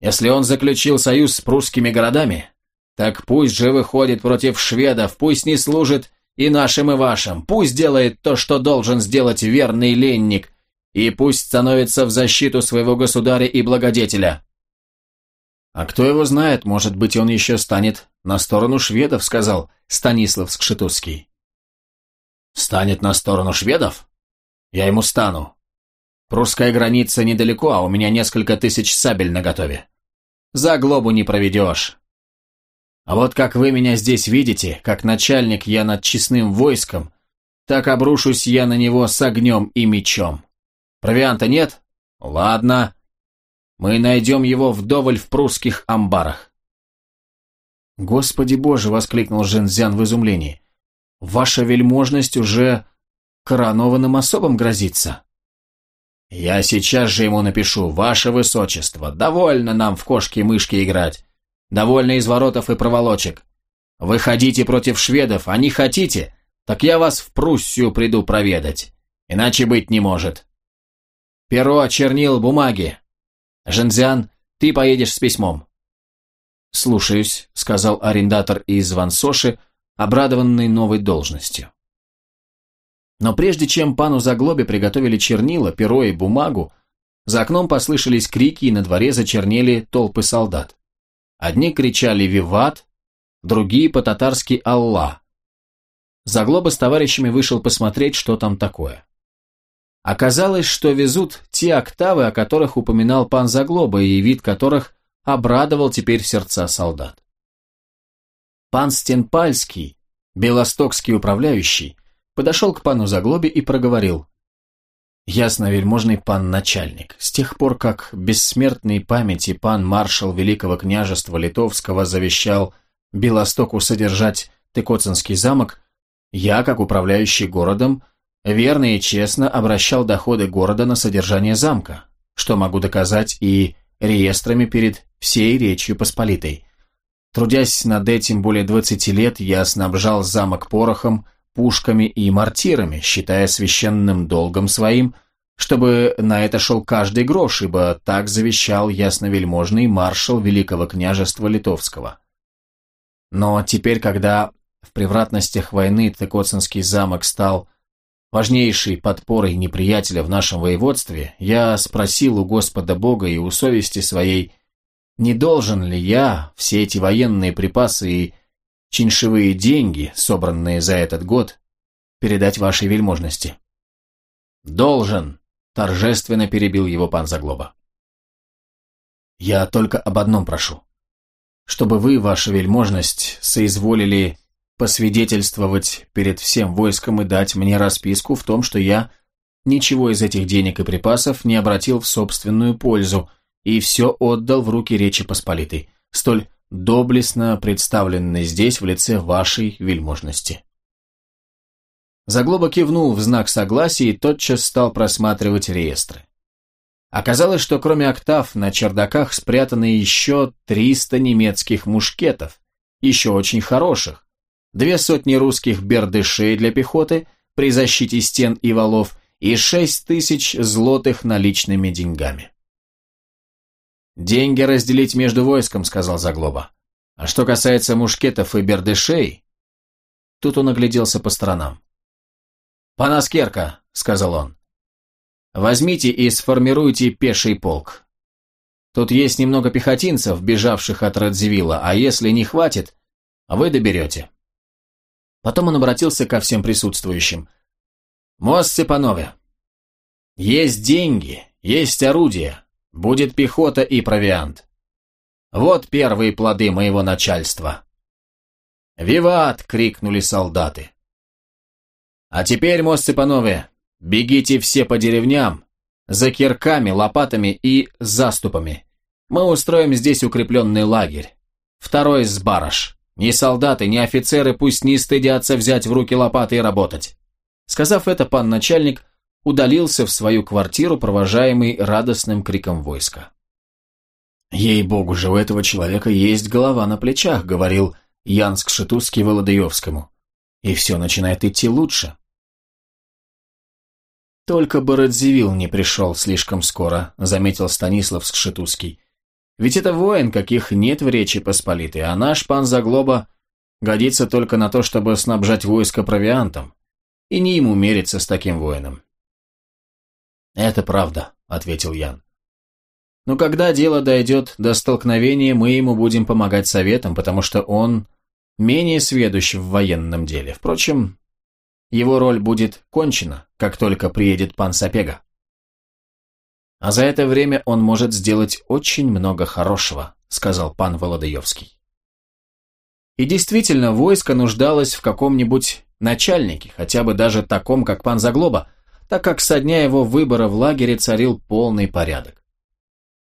«Если он заключил союз с прусскими городами, так пусть же выходит против шведов, пусть не служит и нашим, и вашим, пусть делает то, что должен сделать верный ленник, и пусть становится в защиту своего государя и благодетеля. А кто его знает, может быть, он еще станет на сторону шведов, сказал Станислав Скшетузский. Станет на сторону шведов? Я ему стану. Прусская граница недалеко, а у меня несколько тысяч сабель наготове. За глобу не проведешь. А вот как вы меня здесь видите, как начальник я над честным войском, так обрушусь я на него с огнем и мечом. Провианта нет? Ладно. Мы найдем его вдоволь в прусских амбарах. Господи боже, воскликнул Жензян в изумлении. Ваша вельможность уже коронованным особом грозится. Я сейчас же ему напишу, ваше высочество, довольно нам в кошки-мышки играть. Довольно изворотов и проволочек. Выходите против шведов, а не хотите, так я вас в Пруссию приду проведать. Иначе быть не может. Перо, чернил, бумаги. Жензян, ты поедешь с письмом. «Слушаюсь», — сказал арендатор из Вансоши, обрадованный новой должностью. Но прежде чем пану Заглобе приготовили чернила, перо и бумагу, за окном послышались крики, и на дворе зачернели толпы солдат. Одни кричали «Виват», другие по-татарски «Аллах». Заглоба с товарищами вышел посмотреть, что там такое. Оказалось, что везут те октавы, о которых упоминал пан Заглоба, и вид которых обрадовал теперь сердца солдат. Пан Стенпальский, белостокский управляющий, подошел к пану Заглобе и проговорил. «Ясновельможный пан начальник, с тех пор, как бессмертной памяти пан маршал Великого княжества Литовского завещал Белостоку содержать Тыкоцинский замок, я, как управляющий городом, верно и честно обращал доходы города на содержание замка, что могу доказать и реестрами перед всей Речью Посполитой. Трудясь над этим более 20 лет, я снабжал замок порохом, пушками и мортирами, считая священным долгом своим, чтобы на это шел каждый грош, ибо так завещал ясновельможный маршал Великого княжества Литовского. Но теперь, когда в превратностях войны Тыкоцинский замок стал важнейшей подпорой неприятеля в нашем воеводстве, я спросил у Господа Бога и у совести своей, не должен ли я все эти военные припасы и чиншевые деньги, собранные за этот год, передать вашей вельможности? Должен, торжественно перебил его пан Заглоба. Я только об одном прошу. Чтобы вы, ваша вельможность, соизволили посвидетельствовать перед всем войском и дать мне расписку в том, что я ничего из этих денег и припасов не обратил в собственную пользу и все отдал в руки Речи Посполитой, столь доблестно представленной здесь в лице вашей вельможности. Заглоба кивнул в знак согласия и тотчас стал просматривать реестры. Оказалось, что кроме октав на чердаках спрятаны еще 300 немецких мушкетов, еще очень хороших, две сотни русских бердышей для пехоты при защите стен и валов и шесть тысяч злотых наличными деньгами. «Деньги разделить между войском», — сказал Заглоба. «А что касается мушкетов и бердышей...» Тут он огляделся по сторонам. «Панаскерка», — сказал он. «Возьмите и сформируйте пеший полк. Тут есть немного пехотинцев, бежавших от Радзивилла, а если не хватит, вы доберете». Потом он обратился ко всем присутствующим. «Мост Степанове, есть деньги, есть орудия, будет пехота и провиант. Вот первые плоды моего начальства». «Виват!» — крикнули солдаты. «А теперь, мост Степанове, бегите все по деревням, за кирками, лопатами и заступами. Мы устроим здесь укрепленный лагерь. Второй с бараш. Ни солдаты, ни офицеры пусть не стыдятся взять в руки лопаты и работать. Сказав это, пан начальник удалился в свою квартиру, провожаемый радостным криком войска. «Ей-богу же, у этого человека есть голова на плечах», — говорил Янск Шетузский Володаевскому. «И все начинает идти лучше». «Только бы Радзивилл не пришел слишком скоро», — заметил Станислав Скшетузский. Ведь это воин, каких нет в Речи Посполитой, а наш пан Заглоба годится только на то, чтобы снабжать войско провиантом, и не ему мериться с таким воином. «Это правда», — ответил Ян. «Но когда дело дойдет до столкновения, мы ему будем помогать советом, потому что он менее сведущ в военном деле. Впрочем, его роль будет кончена, как только приедет пан Сапега. А за это время он может сделать очень много хорошего, сказал пан Володаевский. И действительно, войско нуждалось в каком-нибудь начальнике, хотя бы даже таком, как пан Заглоба, так как со дня его выбора в лагере царил полный порядок.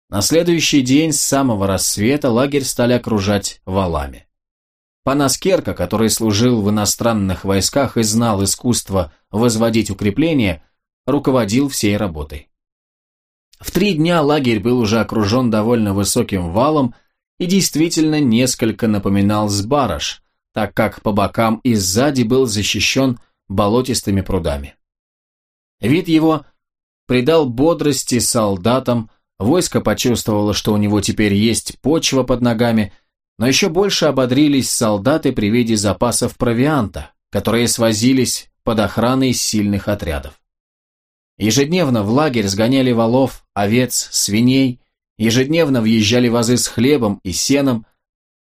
На следующий день с самого рассвета лагерь стали окружать валами. Пан Аскерка, который служил в иностранных войсках и знал искусство возводить укрепления, руководил всей работой. В три дня лагерь был уже окружен довольно высоким валом и действительно несколько напоминал Сбараш, так как по бокам и сзади был защищен болотистыми прудами. Вид его придал бодрости солдатам, войско почувствовало, что у него теперь есть почва под ногами, но еще больше ободрились солдаты при виде запасов провианта, которые свозились под охраной сильных отрядов. Ежедневно в лагерь сгоняли валов, овец, свиней, ежедневно въезжали вазы с хлебом и сеном,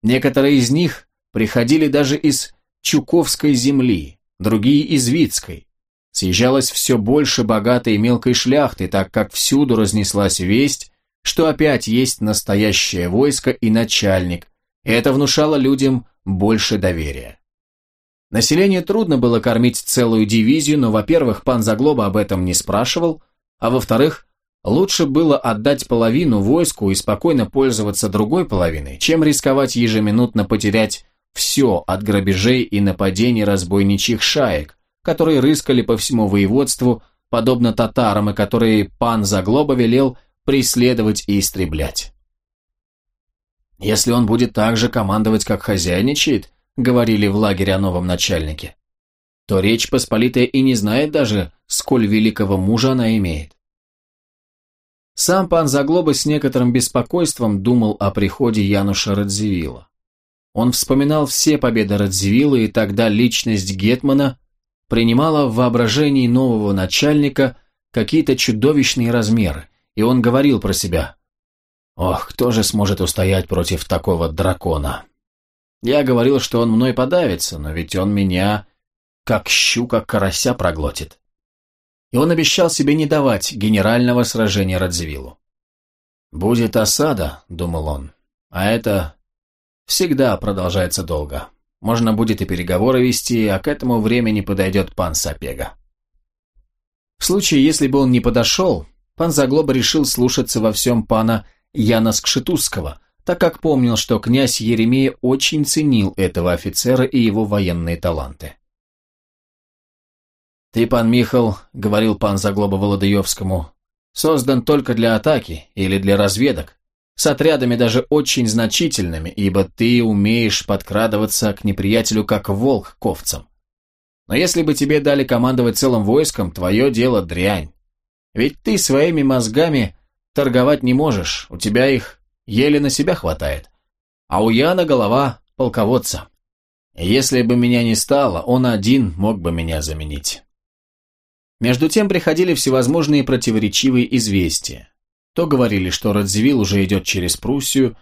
некоторые из них приходили даже из Чуковской земли, другие из Вицкой. Съезжалось все больше богатой и мелкой шляхты, так как всюду разнеслась весть, что опять есть настоящее войско и начальник, и это внушало людям больше доверия. Население трудно было кормить целую дивизию, но, во-первых, пан Заглоба об этом не спрашивал, а во-вторых, лучше было отдать половину войску и спокойно пользоваться другой половиной, чем рисковать ежеминутно потерять все от грабежей и нападений разбойничьих шаек, которые рыскали по всему воеводству, подобно татарам, и которые пан Заглоба велел преследовать и истреблять. Если он будет так же командовать, как хозяйничает, говорили в лагере о новом начальнике, то Речь Посполитая и не знает даже, сколь великого мужа она имеет. Сам пан Заглоба с некоторым беспокойством думал о приходе Януша Радзивилла. Он вспоминал все победы Радзивилла, и тогда личность Гетмана принимала в воображении нового начальника какие-то чудовищные размеры, и он говорил про себя «Ох, кто же сможет устоять против такого дракона?» Я говорил, что он мной подавится, но ведь он меня, как щука карася, проглотит. И он обещал себе не давать генерального сражения Радзивиллу. «Будет осада», — думал он, — «а это всегда продолжается долго. Можно будет и переговоры вести, а к этому времени подойдет пан Сапега». В случае, если бы он не подошел, пан Заглоба решил слушаться во всем пана Яна Скшетузского, так как помнил, что князь Еремея очень ценил этого офицера и его военные таланты. «Ты, пан Михал, — говорил пан Заглоба Володаевскому, — создан только для атаки или для разведок, с отрядами даже очень значительными, ибо ты умеешь подкрадываться к неприятелю как волк к овцам. Но если бы тебе дали командовать целым войском, твое дело дрянь. Ведь ты своими мозгами торговать не можешь, у тебя их еле на себя хватает. А у Яна голова полководца. Если бы меня не стало, он один мог бы меня заменить. Между тем приходили всевозможные противоречивые известия. То говорили, что Радзивилл уже идет через Пруссию,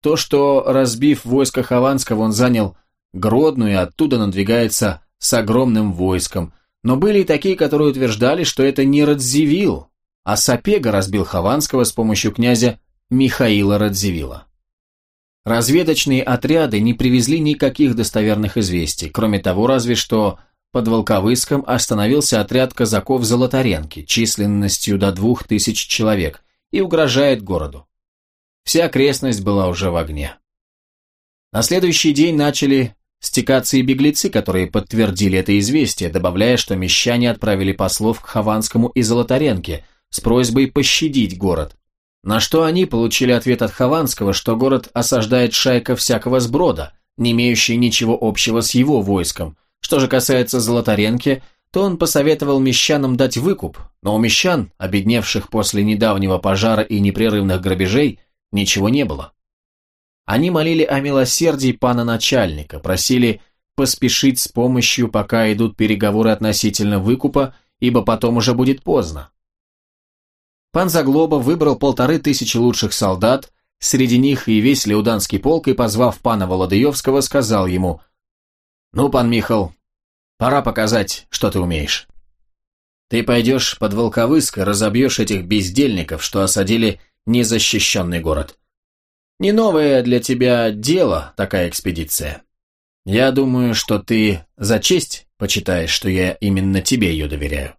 то, что, разбив войско Хованского, он занял Гродную и оттуда надвигается с огромным войском, но были и такие, которые утверждали, что это не Радзивилл, а Сапега разбил Хованского с помощью князя Михаила Радзивилла. Разведочные отряды не привезли никаких достоверных известий, кроме того разве что под Волковыском остановился отряд казаков Золотаренки численностью до двух тысяч человек и угрожает городу. Вся окрестность была уже в огне. На следующий день начали стекаться и беглецы, которые подтвердили это известие, добавляя, что мещане отправили послов к Хованскому и Золотаренке с просьбой пощадить город, на что они получили ответ от Хованского, что город осаждает шайка всякого сброда, не имеющая ничего общего с его войском. Что же касается Золотаренки, то он посоветовал мещанам дать выкуп, но у мещан, обедневших после недавнего пожара и непрерывных грабежей, ничего не было. Они молили о милосердии пана начальника, просили поспешить с помощью, пока идут переговоры относительно выкупа, ибо потом уже будет поздно. Пан Заглоба выбрал полторы тысячи лучших солдат, среди них и весь Леуданский полк, и, позвав пана Володаевского, сказал ему, «Ну, пан Михал, пора показать, что ты умеешь. Ты пойдешь под Волковыск и разобьешь этих бездельников, что осадили незащищенный город. Не новое для тебя дело такая экспедиция. Я думаю, что ты за честь почитаешь, что я именно тебе ее доверяю.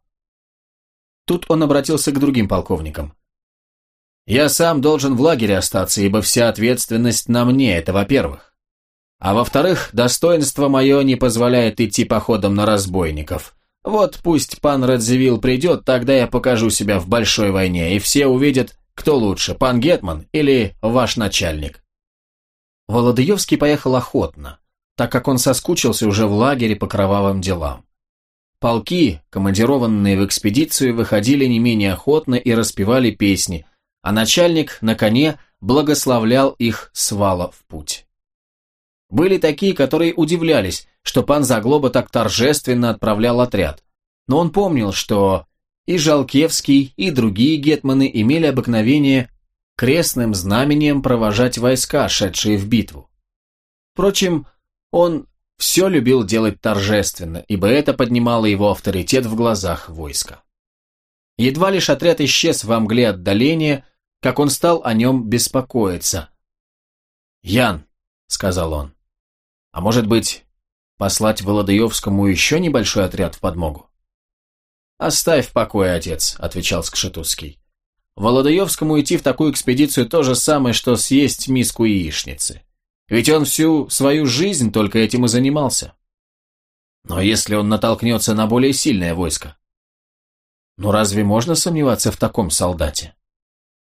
Тут он обратился к другим полковникам. «Я сам должен в лагере остаться, ибо вся ответственность на мне, это во-первых. А во-вторых, достоинство мое не позволяет идти походом на разбойников. Вот пусть пан Радзивилл придет, тогда я покажу себя в большой войне, и все увидят, кто лучше, пан Гетман или ваш начальник». Володаевский поехал охотно. так как он соскучился уже в лагере по кровавым делам. Полки, командированные в экспедицию, выходили не менее охотно и распевали песни, а начальник на коне благословлял их с вала в путь. Были такие, которые удивлялись, что пан Заглоба так торжественно отправлял отряд, но он помнил, что и Жалкевский, и другие гетманы имели обыкновение крестным знамением провожать войска, шедшие в битву. Впрочем, он все любил делать торжественно, ибо это поднимало его авторитет в глазах войска. Едва лишь отряд исчез во мгле отдаления, как он стал о нем беспокоиться. «Ян», — сказал он, — «а может быть, послать Володаевскому еще небольшой отряд в подмогу?» «Оставь в покое, отец», — отвечал Скшетузский. «Володаевскому идти в такую экспедицию то же самое, что съесть миску яичницы. Ведь он всю свою жизнь только этим и занимался. Но если он натолкнется на более сильное войско? Ну разве можно сомневаться в таком солдате?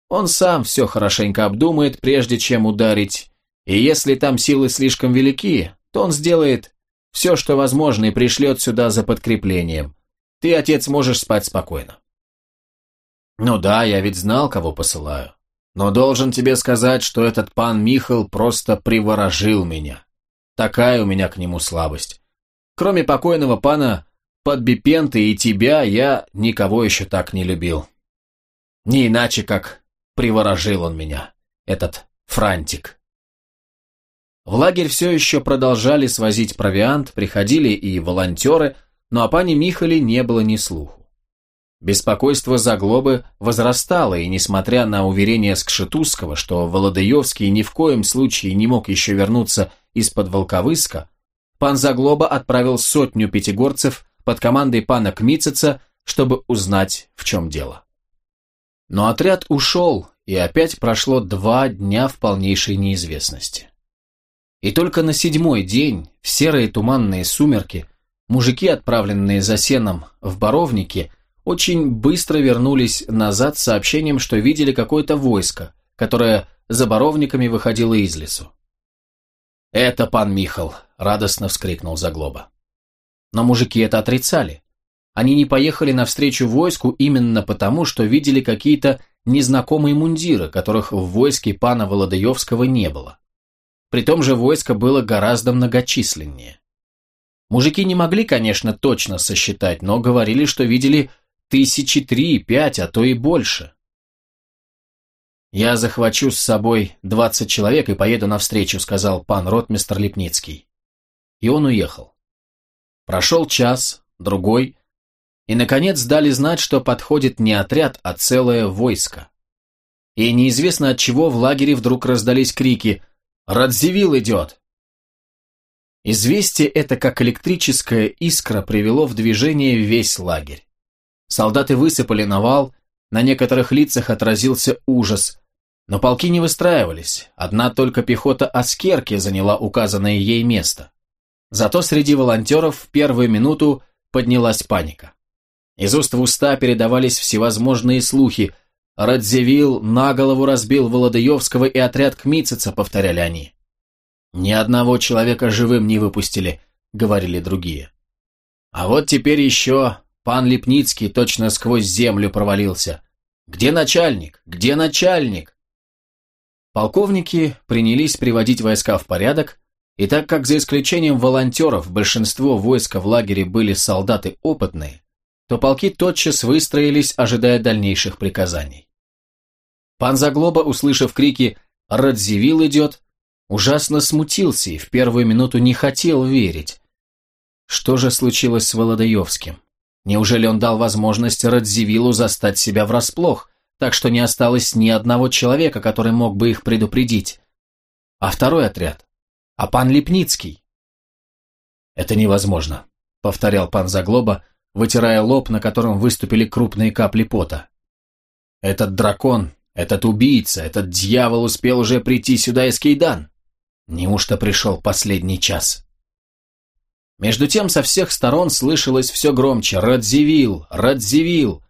Он сам все хорошенько обдумает, прежде чем ударить, и если там силы слишком велики, то он сделает все, что возможно, и пришлет сюда за подкреплением, ты, отец, можешь спать спокойно. Ну да, я ведь знал, кого посылаю. Но должен тебе сказать, что этот пан Михал просто приворожил меня. Такая у меня к нему слабость. Кроме покойного пана Подбипенты и тебя, я никого еще так не любил. Не иначе, как приворожил он меня, этот Франтик. В лагерь все еще продолжали свозить провиант, приходили и волонтеры, но о пане Михале не было ни слуху. Беспокойство Заглобы возрастало, и несмотря на уверение Скшетузского, что Володаевский ни в коем случае не мог еще вернуться из-под Волковыска, пан Заглоба отправил сотню пятигорцев под командой пана Кмицеца, чтобы узнать, в чем дело. Но отряд ушел, и опять прошло два дня в полнейшей неизвестности. И только на седьмой день, в серые туманные сумерки, Мужики, отправленные за сеном в Боровнике, очень быстро вернулись назад с сообщением, что видели какое-то войско, которое за Боровниками выходило из лесу. «Это пан Михал!» – радостно вскрикнул Заглоба. Но мужики это отрицали. Они не поехали навстречу войску именно потому, что видели какие-то незнакомые мундиры, которых в войске пана Володаевского не было. При том же войско было гораздо многочисленнее. Мужики не могли, конечно, точно сосчитать, но говорили, что видели тысячи три, пять, а то и больше. «Я захвачу с собой двадцать человек и поеду навстречу», сказал пан ротмистр Лепницкий. И он уехал. Прошел час, другой, и, наконец, дали знать, что подходит не отряд, а целое войско. И неизвестно от чего в лагере вдруг раздались крики «Радзивилл идет! Известие это, как электрическая искра, привело в движение весь лагерь. Солдаты высыпали на вал, на некоторых лицах отразился ужас, но полки не выстраивались, одна только пехота Аскерки заняла указанное ей место. Зато среди волонтеров в первую минуту поднялась паника. Из уст в уста передавались всевозможные слухи. Радзивилл на голову разбил Володаевского и отряд Кмицеца, повторяли они. «Ни одного человека живым не выпустили», — говорили другие. «А вот теперь еще пан Лепницкий точно сквозь землю провалился. Где начальник? Где начальник?» Полковники принялись приводить войска в порядок, и так как за исключением волонтеров большинство войска в лагере были солдаты опытные, то полки тотчас выстроились, ожидая дальнейших приказаний. Пан Заглоба, услышав крики «Радзивилл идет», ужасно смутился и в первую минуту не хотел верить. Что же случилось с Володаевским? Неужели он дал возможность Радзивиллу застать себя врасплох, так что не осталось ни одного человека, который мог бы их предупредить? А второй отряд? А пан Лепницкий? Это невозможно, повторял пан Заглоба, вытирая лоб, на котором выступили крупные капли пота. Этот дракон, этот убийца, этот дьявол успел уже прийти сюда из Кейдан. Неужто пришел последний час? Между тем со всех сторон слышалось все громче «Радзивилл! Радзивилл!».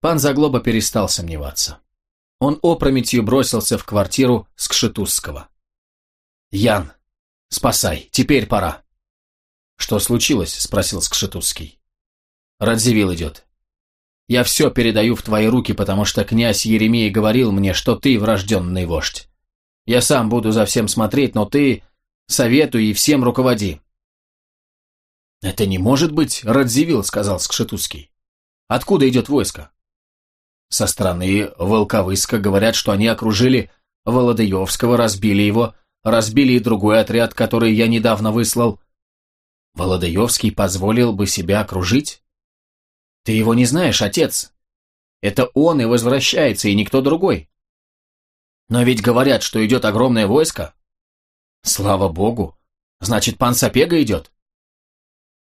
Пан Заглоба перестал сомневаться. Он опрометью бросился в квартиру Скшетузского. «Ян, Спасай, теперь пора. Что случилось? Спросил Скшетузский. Радзивилл идет. Я все передаю в твои руки, потому что князь Еремей говорил мне, что ты врожденный вождь. Я сам буду за всем смотреть, но ты советуй и всем руководи. Это не может быть Радзивилл, сказал Скшетузский. Откуда идет войско? Со стороны Волковыска говорят, что они окружили Володаевского, разбили его, разбили и другой отряд, который я недавно выслал. Володаевский позволил бы себя окружить? Ты его не знаешь, отец. Это он и возвращается, и никто другой. Но ведь говорят, что идет огромное войско. Слава богу. Значит, пан Сапега идет?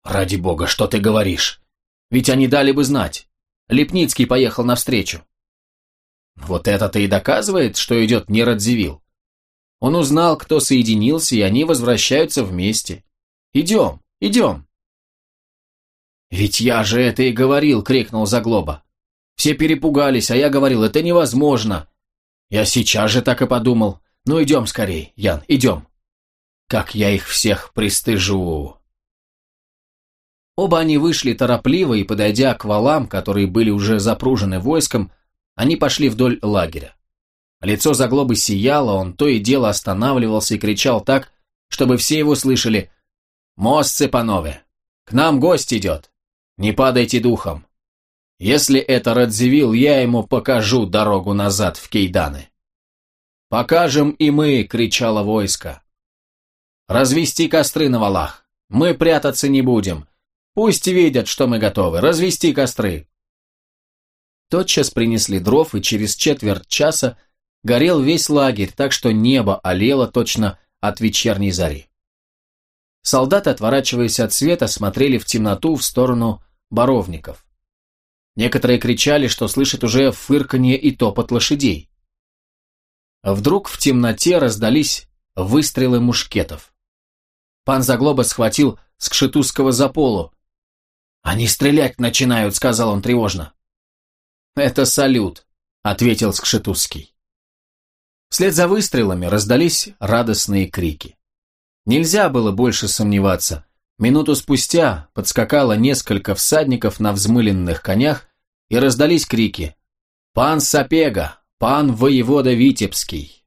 Ради бога, что ты говоришь? Ведь они дали бы знать. Лепницкий поехал навстречу. Вот это-то и доказывает, что идет не Радзивилл. Он узнал, кто соединился, и они возвращаются вместе. Идем, идем. «Ведь я же это и говорил!» — крикнул Заглоба. «Все перепугались, а я говорил, это невозможно!» Я сейчас же так и подумал. «Ну, идем скорей, Ян, идем!» «Как я их всех пристыжу!» Оба они вышли торопливо, и, подойдя к валам, которые были уже запружены войском, они пошли вдоль лагеря. Лицо Заглобы сияло, он то и дело останавливался и кричал так, чтобы все его слышали «Мост Цепанове! К нам гость идет!» Не падайте духом. Если это Радзивилл, я ему покажу дорогу назад в Кейданы. Покажем и мы, кричало войско. Развести костры на валах. Мы прятаться не будем. Пусть видят, что мы готовы. Развести костры. Тотчас принесли дров, и через четверть часа горел весь лагерь, так что небо олело точно от вечерней зари. Солдаты, отворачиваясь от света, смотрели в темноту в сторону боровников. Некоторые кричали, что слышат уже фырканье и топот лошадей. Вдруг в темноте раздались выстрелы мушкетов. Пан Заглоба схватил Скшетузского за полу. «Они стрелять начинают», — сказал он тревожно. «Это салют», — ответил Скшетузский. Вслед за выстрелами раздались радостные крики. Нельзя было больше сомневаться. Минуту спустя подскакало несколько всадников на взмыленных конях, и раздались крики «Пан Сапега! Пан воевода Витебский!»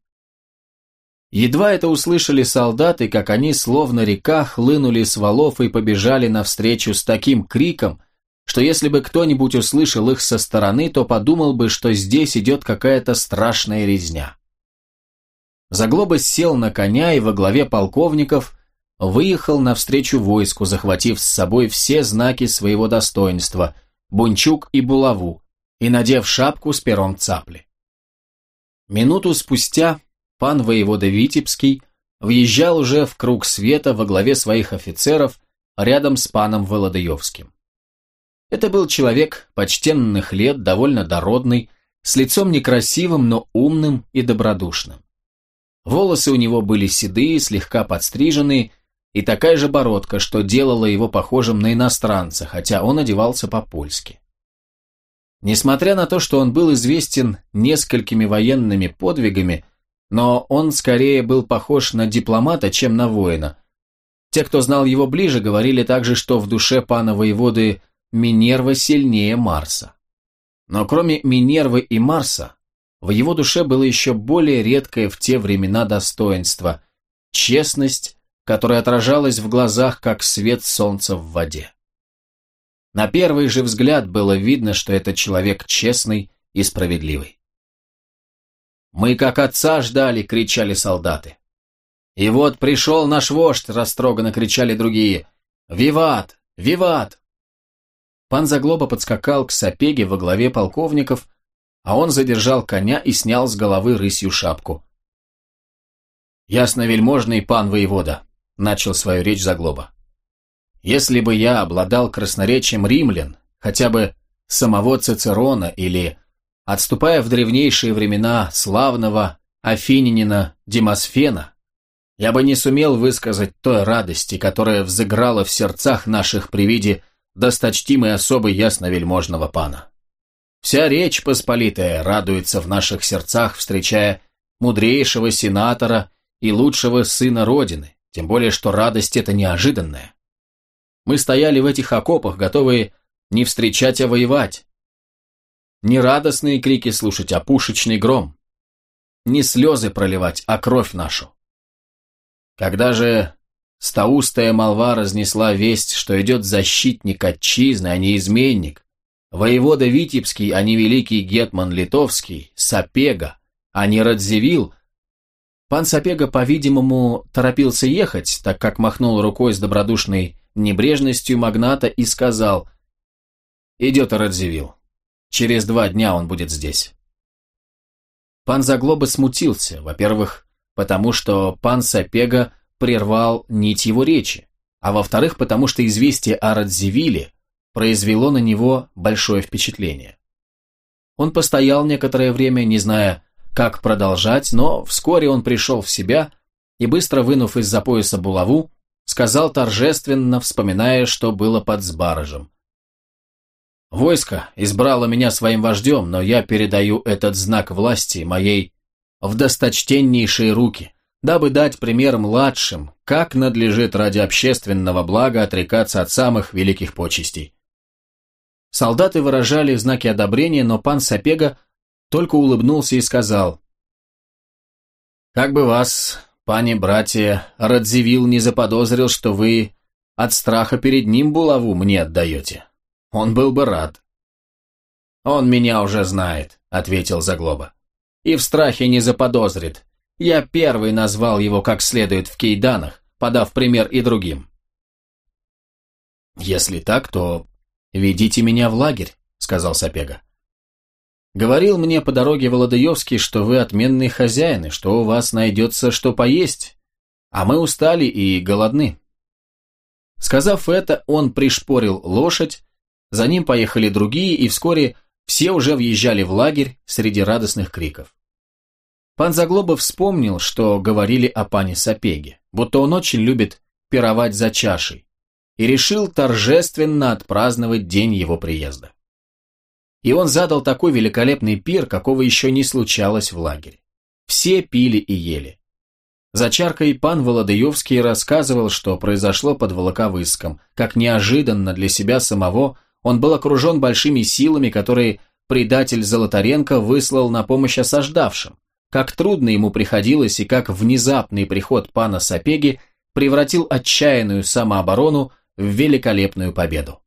Едва это услышали солдаты, как они, словно река, хлынули с валов и побежали навстречу с таким криком, что если бы кто-нибудь услышал их со стороны, то подумал бы, что здесь идет какая-то страшная резня. Заглоба сел на коня и во главе полковников выехал навстречу войску, захватив с собой все знаки своего достоинства, бунчук и булаву, и надев шапку с пером цапли. Минуту спустя пан воевода Витебский въезжал уже в круг света во главе своих офицеров рядом с паном Володаевским. Это был человек почтенных лет, довольно дородный, с лицом некрасивым, но умным и добродушным. Волосы у него были седые, слегка подстриженные, и такая же бородка, что делала его похожим на иностранца, хотя он одевался по-польски. Несмотря на то, что он был известен несколькими военными подвигами, но он скорее был похож на дипломата, чем на воина. Те, кто знал его ближе, говорили также, что в душе пана воеводы Минерва сильнее Марса. Но кроме Минервы и Марса, в его душе было еще более редкое в те времена достоинство – честность которая отражалась в глазах, как свет солнца в воде. На первый же взгляд было видно, что это человек честный и справедливый. «Мы как отца ждали!» — кричали солдаты. «И вот пришел наш вождь!» — растроганно кричали другие. «Виват! Виват!» Пан Заглоба подскакал к сапеге во главе полковников, а он задержал коня и снял с головы рысью шапку. «Ясно, вельможный пан воевода, – начал свою речь Заглоба. «Если бы я обладал красноречием римлян, хотя бы самого Цицерона или, отступая в древнейшие времена славного афининина Демосфена, я бы не сумел высказать той радости, которая взыграла в сердцах наших при виде досточтимой особы ясновельможного пана. Вся речь посполитая радуется в наших сердцах, встречая мудрейшего сенатора и лучшего сына Родины, тем более, что радость эта неожиданная. Мы стояли в этих окопах, готовые не встречать, а воевать. Не радостные крики слушать, а пушечный гром. Не слезы проливать, а кровь нашу. Когда же стаустая молва разнесла весть, что идет защитник отчизны, а не изменник, воевода Витебский, а не великий гетман Литовский, Сапега, а не Радзивилл, Пан Сапега, по-видимому, торопился ехать, так как махнул рукой с добродушной небрежностью магната и сказал «Идет Радзивилл. Через два дня он будет здесь». Пан Заглоба смутился, во-первых, потому что пан Сапега прервал нить его речи, а во-вторых, потому что известие о Радзивилле произвело на него большое впечатление. Он постоял некоторое время, не зная, как продолжать, но вскоре он пришел в себя и, быстро вынув из-за пояса булаву, сказал торжественно, вспоминая, что было под Сбаражем. «Войско избрало меня своим вождем, но я передаю этот знак власти моей в досточтеннейшие руки, дабы дать пример младшим, как надлежит ради общественного блага отрекаться от самых великих почестей». Солдаты выражали знаки одобрения, но пан Сапега только улыбнулся и сказал, «Как бы вас, пани братья, Радзивилл не заподозрил, что вы от страха перед ним булаву мне отдаете. Он был бы рад». «Он меня уже знает», — ответил Заглоба. «И в страхе не заподозрит. Я первый назвал его как следует в кейданах, подав пример и другим». «Если так, то ведите меня в лагерь», — сказал Сапега. Говорил мне по дороге Володаевский, что вы отменные хозяины, что у вас найдется что поесть, а мы устали и голодны. Сказав это, он пришпорил лошадь, за ним поехали другие, и вскоре все уже въезжали в лагерь среди радостных криков. Пан Заглобов вспомнил, что говорили о пане Сапеге, будто он очень любит пировать за чашей, и решил торжественно отпраздновать день его приезда. И он задал такой великолепный пир, какого еще не случалось в лагере. Все пили и ели. За чаркой пан Володаевский рассказывал, что произошло под Волоковыском, как неожиданно для себя самого он был окружен большими силами, которые предатель Золотаренко выслал на помощь осаждавшим, как трудно ему приходилось и как внезапный приход пана Сапеги превратил отчаянную самооборону в великолепную победу.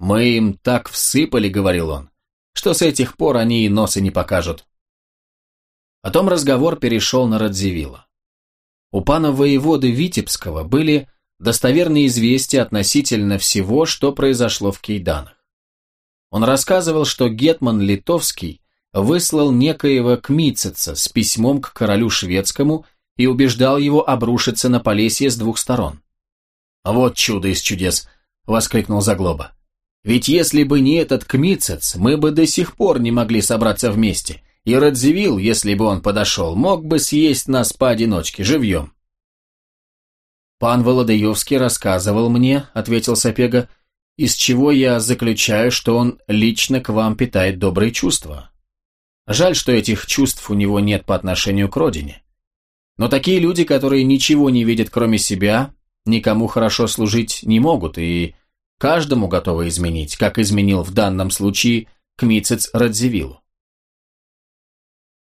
«Мы им так всыпали», — говорил он, — «что с этих пор они и носа не покажут». Потом разговор перешел на Радзивилла. У пана воеводы Витебского были достоверные известия относительно всего, что произошло в Кейданах. Он рассказывал, что Гетман Литовский выслал некоего Кмицеца с письмом к королю шведскому и убеждал его обрушиться на Полесье с двух сторон. «Вот чудо из чудес!» — воскликнул Заглоба. Ведь если бы не этот Кмицец, мы бы до сих пор не могли собраться вместе, и Радзивилл, если бы он подошел, мог бы съесть нас поодиночке, живьем. «Пан Володаевский рассказывал мне», — ответил Сапега, «из чего я заключаю, что он лично к вам питает добрые чувства. Жаль, что этих чувств у него нет по отношению к родине. Но такие люди, которые ничего не видят кроме себя, никому хорошо служить не могут, и Каждому готовы изменить, как изменил в данном случае Кмицец Радзивиллу.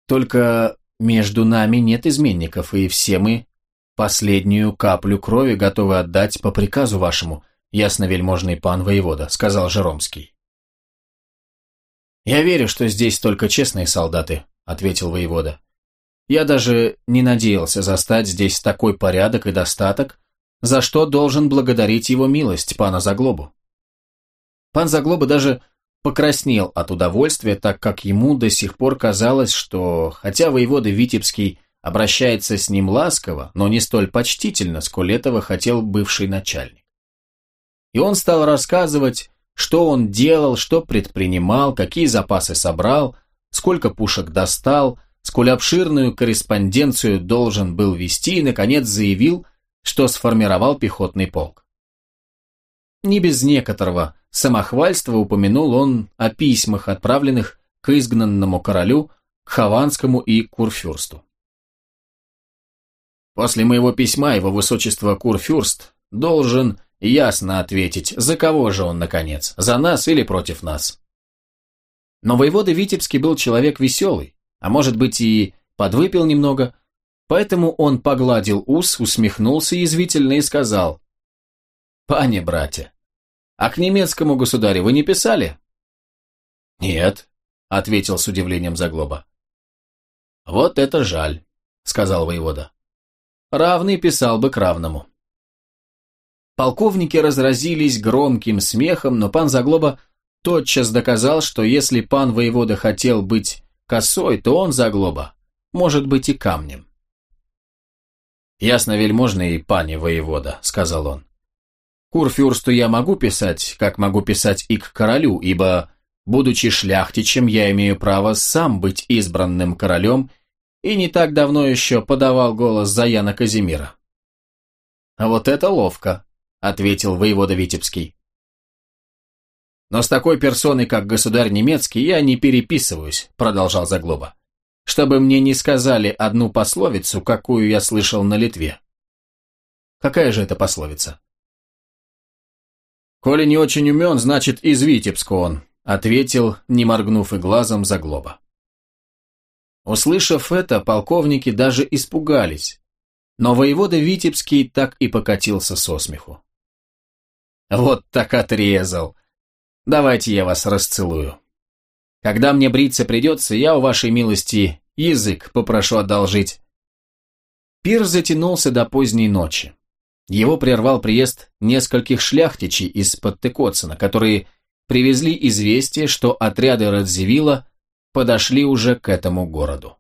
Только между нами нет изменников, и все мы последнюю каплю крови готовы отдать по приказу вашему, ясновельможный пан воевода, сказал Жеромский. «Я верю, что здесь только честные солдаты», — ответил воевода. «Я даже не надеялся застать здесь такой порядок и достаток, за что должен благодарить его милость, пана Заглобу. Пан Заглоба даже покраснел от удовольствия, так как ему до сих пор казалось, что, хотя воевода Витебский обращается с ним ласково, но не столь почтительно, сколь этого хотел бывший начальник. И он стал рассказывать, что он делал, что предпринимал, какие запасы собрал, сколько пушек достал, сколь обширную корреспонденцию должен был вести и, наконец, заявил, что сформировал пехотный полк. Не без некоторого самохвальства упомянул он о письмах, отправленных к изгнанному королю, к Хованскому и Курфюрсту. После моего письма его высочество Курфюрст должен ясно ответить, за кого же он, наконец, за нас или против нас. Но воевода Витебский был человек веселый, а может быть и подвыпил немного, поэтому он погладил ус, усмехнулся язвительно и сказал, «Пане, братья, а к немецкому государю вы не писали?» «Нет», — ответил с удивлением Заглоба. «Вот это жаль», — сказал воевода. «Равный писал бы к равному». Полковники разразились громким смехом, но пан Заглоба тотчас доказал, что если пан воевода хотел быть косой, то он, Заглоба, может быть и камнем. «Ясно, вельможный и пане воевода», — сказал он. «Курфюрсту я могу писать, как могу писать и к королю, ибо, будучи шляхтичем, я имею право сам быть избранным королем и не так давно еще подавал голос за Яна Казимира». «А вот это ловко», — ответил воевода Витебский. «Но с такой персоной, как государь немецкий, я не переписываюсь», — продолжал Заглоба. «Чтобы мне не сказали одну пословицу, какую я слышал на Литве». «Какая же это пословица?» «Коли не очень умен, значит, из Витебска он», — ответил, не моргнув и глазом Заглоба. Услышав это, полковники даже испугались, но воевода Витебский так и покатился со смеху. Вот так отрезал. Давайте я вас расцелую. Когда мне бриться придется, я у вашей милости язык попрошу одолжить. Пир затянулся до поздней ночи. Его прервал приезд нескольких шляхтичей из-под Тыкоцина, которые привезли известие, что отряды Радзивилла подошли уже к этому городу.